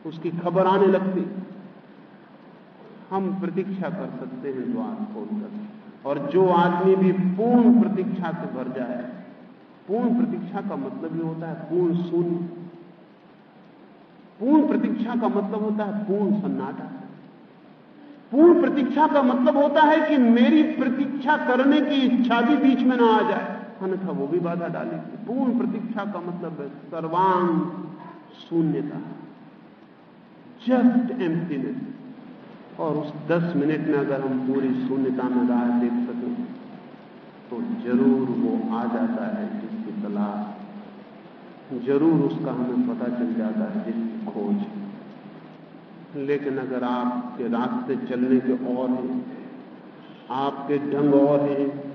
[SPEAKER 2] उसकी खबर आने लगती हम प्रतीक्षा कर सकते हैं द्वार खोलकर। और जो आदमी भी पूर्ण प्रतीक्षा से भर जाए, पूर्ण प्रतीक्षा का मतलब ये होता है पूर्ण शून्य। पूर्ण प्रतीक्षा का मतलब होता है पूर्ण सन्नाटा। पूर्ण प्रतीक्षा का मतलब होता है कि मेरी प्रतीक्षा करने की इच्छा भी बीच में ना आ जाए। अन्यथा वो भी बाधा डालेगी पूर्ण प्रतीक्षा का मतलब है सर्वांग शून्यता। जस्ट एम्प्टीनेस और उस दस मिनट में अगर हम पूरी शून्यता में राह देख सकें तो ज़रूर वो आ जाता है जिसकी तलाश। ज़रूर उसका हमें पता चल जाता है जिसकी खोज। लेकिन अगर आपके रास्ते चलने के और हैं, आपके ढंग और हैं,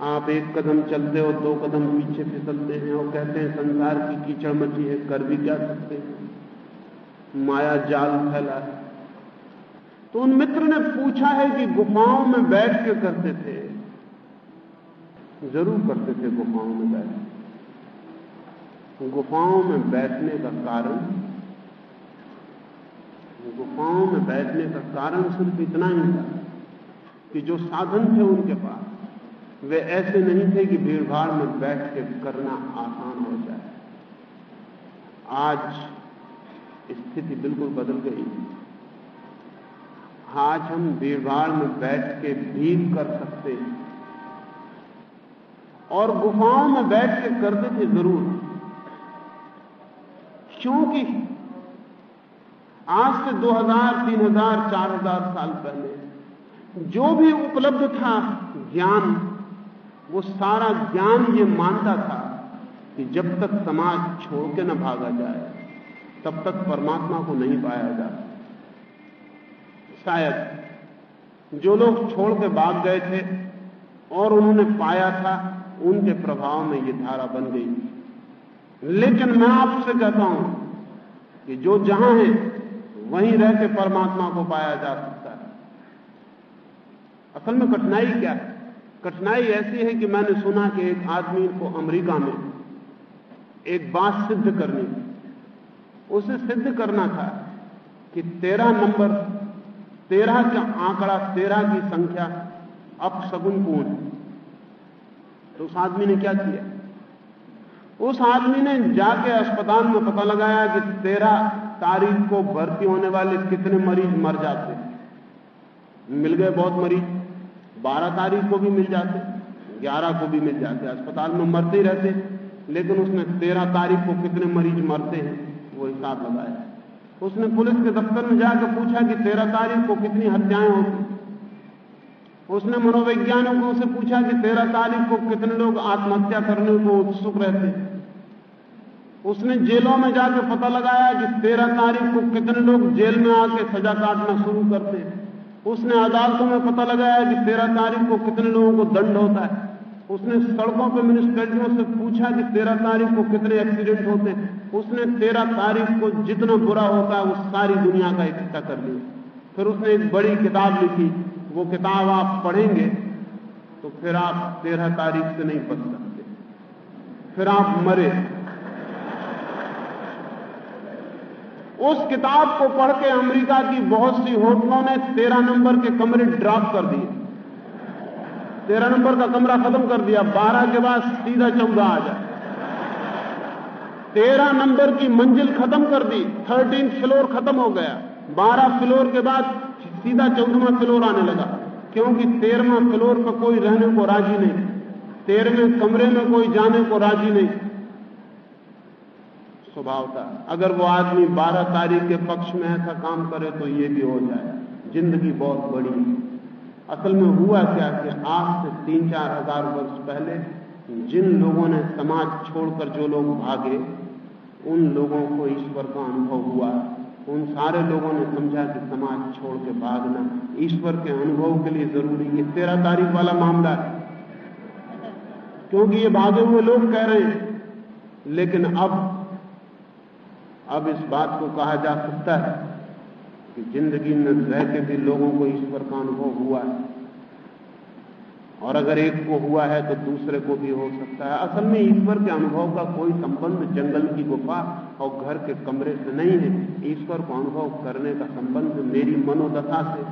[SPEAKER 2] आप एक कदम चलते हो, दो कदम पीछे फिसलते हैं और कहते हैं संसार की कीचड़ मची है, कर भी क्या सकते हैं? माया जाल फैला है। तो उन मित्र ने पूछा है कि गुफाओं में बैठ के करते थे? ज़रूर करते थे गुफाओं में बैठ। गुफाओं में बैठने का कारण गुफाओं में बैठने का कारण सिर्फ़ इतना ही था कि जो साधन थे उनके पास, वे ऐसे नहीं थे कि भीड़भाड़ में बैठ के करना आसान हो जाए। आज स्थिति बिल्कुल बदल गई आज हम भीड़भाड़ में बैठ के भी कर सकते हैं। और गुफाओं में बैठ के करते थे ज़रूर क्योंकि आज से 2000, 3000, 4000 साल पहले जो भी उपलब्ध था ज्ञान वो सारा ज्ञान ये मानता था कि जब तक समाज छोड़ के न भागा जाए तब तक परमात्मा को नहीं पाया जा शायद जो लोग छोड़ के भाग गए थे और उन्होंने पाया था उनके प्रभाव में ये धारा बन गई। लेकिन मैं आपसे कहता हूँ कि जो जहाँ है वहीं रह के परमात्मा को पाया जा सकता है। असल में कठिनाई क्या है? कठिनाई ऐसी है कि मैंने सुना कि एक आदमी को अमेरिका में एक बात सिद्ध करनी उसे सिद्ध करना था कि तेरह नंबर, तेरह का आंकड़ा, तेरह की संख्या अपसगुन पूर्ण तो उस आदमी ने क्या किया? उस आदमी ने जाके अस्पताल में पता लगाया कि तेरह तारीख को भर्ती होने वाले कितने मरीज़ मर जाते मिल गए बहुत मरीज़। बारह तारीख को भी मिल जाते ग्यारह को भी मिल जाते अस्पताल में मरते ही रहते लेकिन उसने तेरह तारीख को कितने मरीज़ मरते हैं, वो हिसाब लगाया। उसने पुलिस के दफ्तर में जाकर पूछा कि तेरह तारीख को कितनी हत्याएँ होती उसने मनोवैज्ञानिकों से पूछा कि तेरह तारीख को कितने लोग आत्महत्या करने को उत्सुक रहते उसने जेलों में जाकर पता लगाया कि तेरह तारीख को कितने लोग जेल में आके सजा काटना शुरू करते हैं। उसने अदालतों में पता लगाया कि तेरह तारीख को कितने लोगों को दंड होता है। उसने सड़कों पर म्यूनिसपैलिटियों से पूछा कि तेरह तारीख को कितने एक्सीडेंट होते हैं। उसने तेरह तारीख को जितना बुरा होता है, वो सारी दुनिया का इकट्ठा कर लिया। फिर उसने एक बड़ी किताब लिखी, वो किताब आप पढ़ेंगे तो फिर आप तेरह तारीख से नहीं बच सकते। फिर आप मरे। उस किताब को पढ़ के अमेरिका की बहुत सी होटलों ने तेरह नंबर के कमरे ड्रॉप कर दिए। तेरह नंबर का कमरा खत्म कर दिया। बारह के बाद सीधा चौदह आ जाए तेरह नंबर की मंजिल खत्म कर दी। थर्टीन फ्लोर खत्म हो गया। बारह फ्लोर के बाद सीधा चौदहवा फ्लोर आने लगा। क्योंकि तेरहवा फ्लोर पर कोई रहने को राज़ी नहीं। तेरहवें कमरे में कोई जाने को राज़ी नहीं। स्वभाव था अगर वो आदमी 12 तारीख के पक्ष में ऐसा काम करे तो ये भी हो जाए। ज़िंदगी बहुत बड़ी है। असल में हुआ क्या कि आज से तीन चार हज़ार वर्ष पहले जिन लोगों ने समाज छोड़कर जो लोग भागे, उन लोगों को ईश्वर का अनुभव हुआ। उन सारे लोगों ने समझा कि समाज छोड़ के भागना ईश्वर के अनुभव के लिए ज़रूरी है। तेरह तारीख वाला मामला है। क्योंकि ये भागे हुए लोग कह रहे हैं। लेकिन अब अब इस बात को कहा जा सकता है कि ज़िंदगी में रह के भी लोगों को ईश्वर का अनुभव हुआ है। और अगर एक को हुआ है तो दूसरे को भी हो सकता है। असल में ईश्वर के अनुभव का कोई संबंध जंगल की गुफा और घर के कमरे से नहीं है। ईश्वर को अनुभव करने का संबंध मेरी मनोदशा से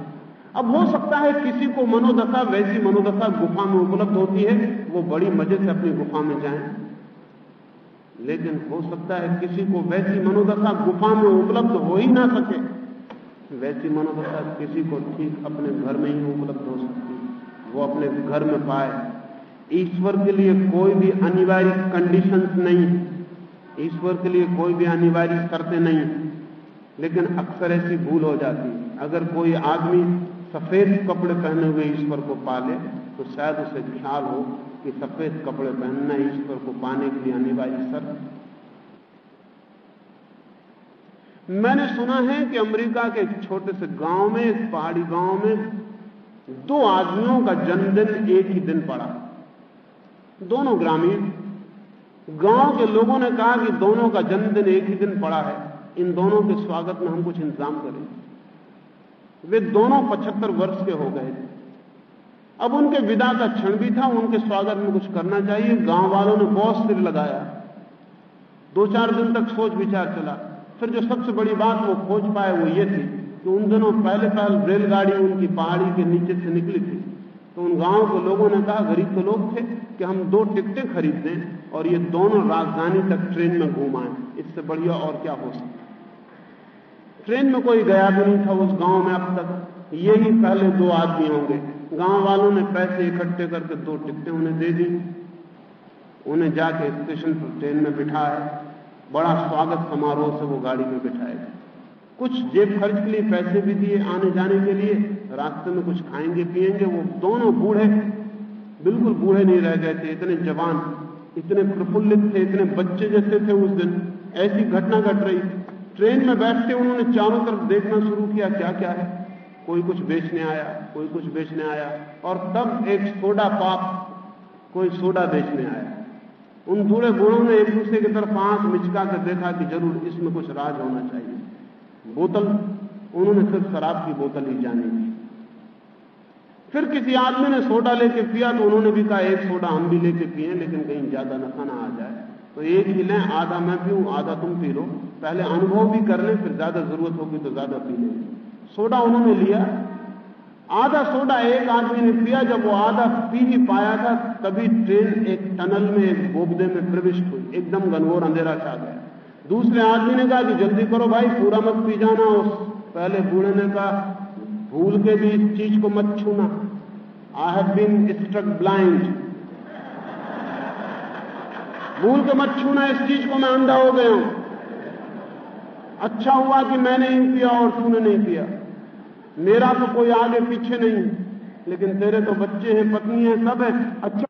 [SPEAKER 2] अब हो सकता है किसी को मनोदशा, वैसी मनोदशा गुफा में उपलब्ध होती है। वो बड़ी मज़े से अपनी गुफा में जाए। लेकिन हो सकता है किसी को वैसी मनोदशा गुफा में उपलब्ध हो ही ना सके। वैसी मनोदशा किसी को ठीक अपने घर में ही उपलब्ध हो सकती है। वो अपने घर में पाए। ईश्वर के लिए कोई भी अनिवार्य कंडीशंस नहीं ईश्वर के लिए कोई भी अनिवार्य शर्तें नहीं लेकिन अक्सर ऐसी भूल हो जाती अगर कोई आदमी सफ़ेद कपड़े पहने हुए ईश्वर को पाले तो शायद उसे ख्याल हो कि सफ़ेद कपड़े पहनना ईश्वर को पाने के लिए अनिवार्य शर्त मैंने सुना है कि अमेरिका के एक छोटे से गाँव में, एक पहाड़ी गाँव में, दो आदमियों का जन्मदिन एक ही दिन पड़ा। दोनों ग्रामीण। गाँव के लोगों ने कहा कि दोनों का जन्मदिन एक ही दिन पड़ा है। इन दोनों के स्वागत में हम कुछ इंतज़ाम करें। वे दोनों पचहत्तर वर्ष के हो गए थे। अब उनके विदा का क्षण भी था, उनके स्वागत में कुछ करना चाहिए। गाँव वालों ने बहुत सिर लगाया। दो चार दिन तक सोच विचार चला। फिर जो सबसे बड़ी बात वो खोज पाए वो ये थी कि उन दिनों पहले पहल रेलगाड़ी उनकी पहाड़ी के नीचे से निकली थी। तो उन गाँव के लोगों ने कहा, गरीब तो लोग थे कि हम दो टिकटें खरीद दें और ये दोनों राजधानी तक ट्रेन में घूमाएँ इससे बढ़िया और क्या हो सकता ट्रेन में कोई गया भी नहीं था उस गाँव में अब तक। यही पहले दो आदमी होंगे। गाँव वालों ने पैसे इकट्ठे करके दो टिकटें उन्हें दे दी। उन्हें जाके स्टेशन पर ट्रेन में बिठाया। बड़ा स्वागत समारोह से वो गाड़ी में बिठाए गए कुछ जेब खर्च के लिए पैसे भी दिए आने जाने के लिए। रास्ते में कुछ खाएँगे, पिएँगे। वो दोनों बूढ़े, बिल्कुल बूढ़े नहीं रह गए थे। इतने जवान, इतने प्रफुल्लित थे, इतने बच्चे जैसे थे उस दिन। ऐसी घटना घट रही। ट्रेन में बैठते उन्होंने चारों तरफ़ देखना शुरू किया क्या क्या है। कोई कुछ बेचने आया, कोई कुछ बेचने आया। और तब एक सोडा पाप कोई सोडा बेचने आया। उन बूढ़े बूढ़ों ने एक दूसरे की तरफ़ आँख मिचका कर देखा कि ज़रूर इसमें कुछ राज होना चाहिए। बोतल, उन्होंने सिर्फ़ शराब की बोतल ही जानी। फिर किसी आदमी ने सोडा लेके पिया तो उन्होंने भी कहा, एक सोडा हम भी लेके पिए, लेकिन कहीं ज़्यादा ना आ जाए। तो एक ही लें, आधा मैं पीऊं, आधा तुम पी लो। पहले अनुभव भी कर लें, फिर ज़्यादा ज़रूरत होगी तो ज़्यादा पी लेंगे सोडा उन्होंने लिया। आधा सोडा एक आदमी ने पिया, जब वो आधा पी ही पाया था, तभी ट्रेन एक टनल में, एक बोबदे में प्रविष्ट हुई। एकदम घनघोर अंधेरा छा गया। दूसरे आदमी ने कहा कि जल्दी करो भाई, पूरा मत पी जाना। उस पहले बूढ़े ने कहा, भूल के भी इस चीज़ को मत छूना। I have been struck blind भूल के मत छूना, इस चीज़ को मैं अंधा हो गया हूँ। अच्छा हुआ कि मैंने ही पिया और तूने नहीं पिया। मेरा तो कोई आगे पीछे नहीं लेकिन तेरे तो बच्चे हैं, पत्नी है, सब है। अच्छा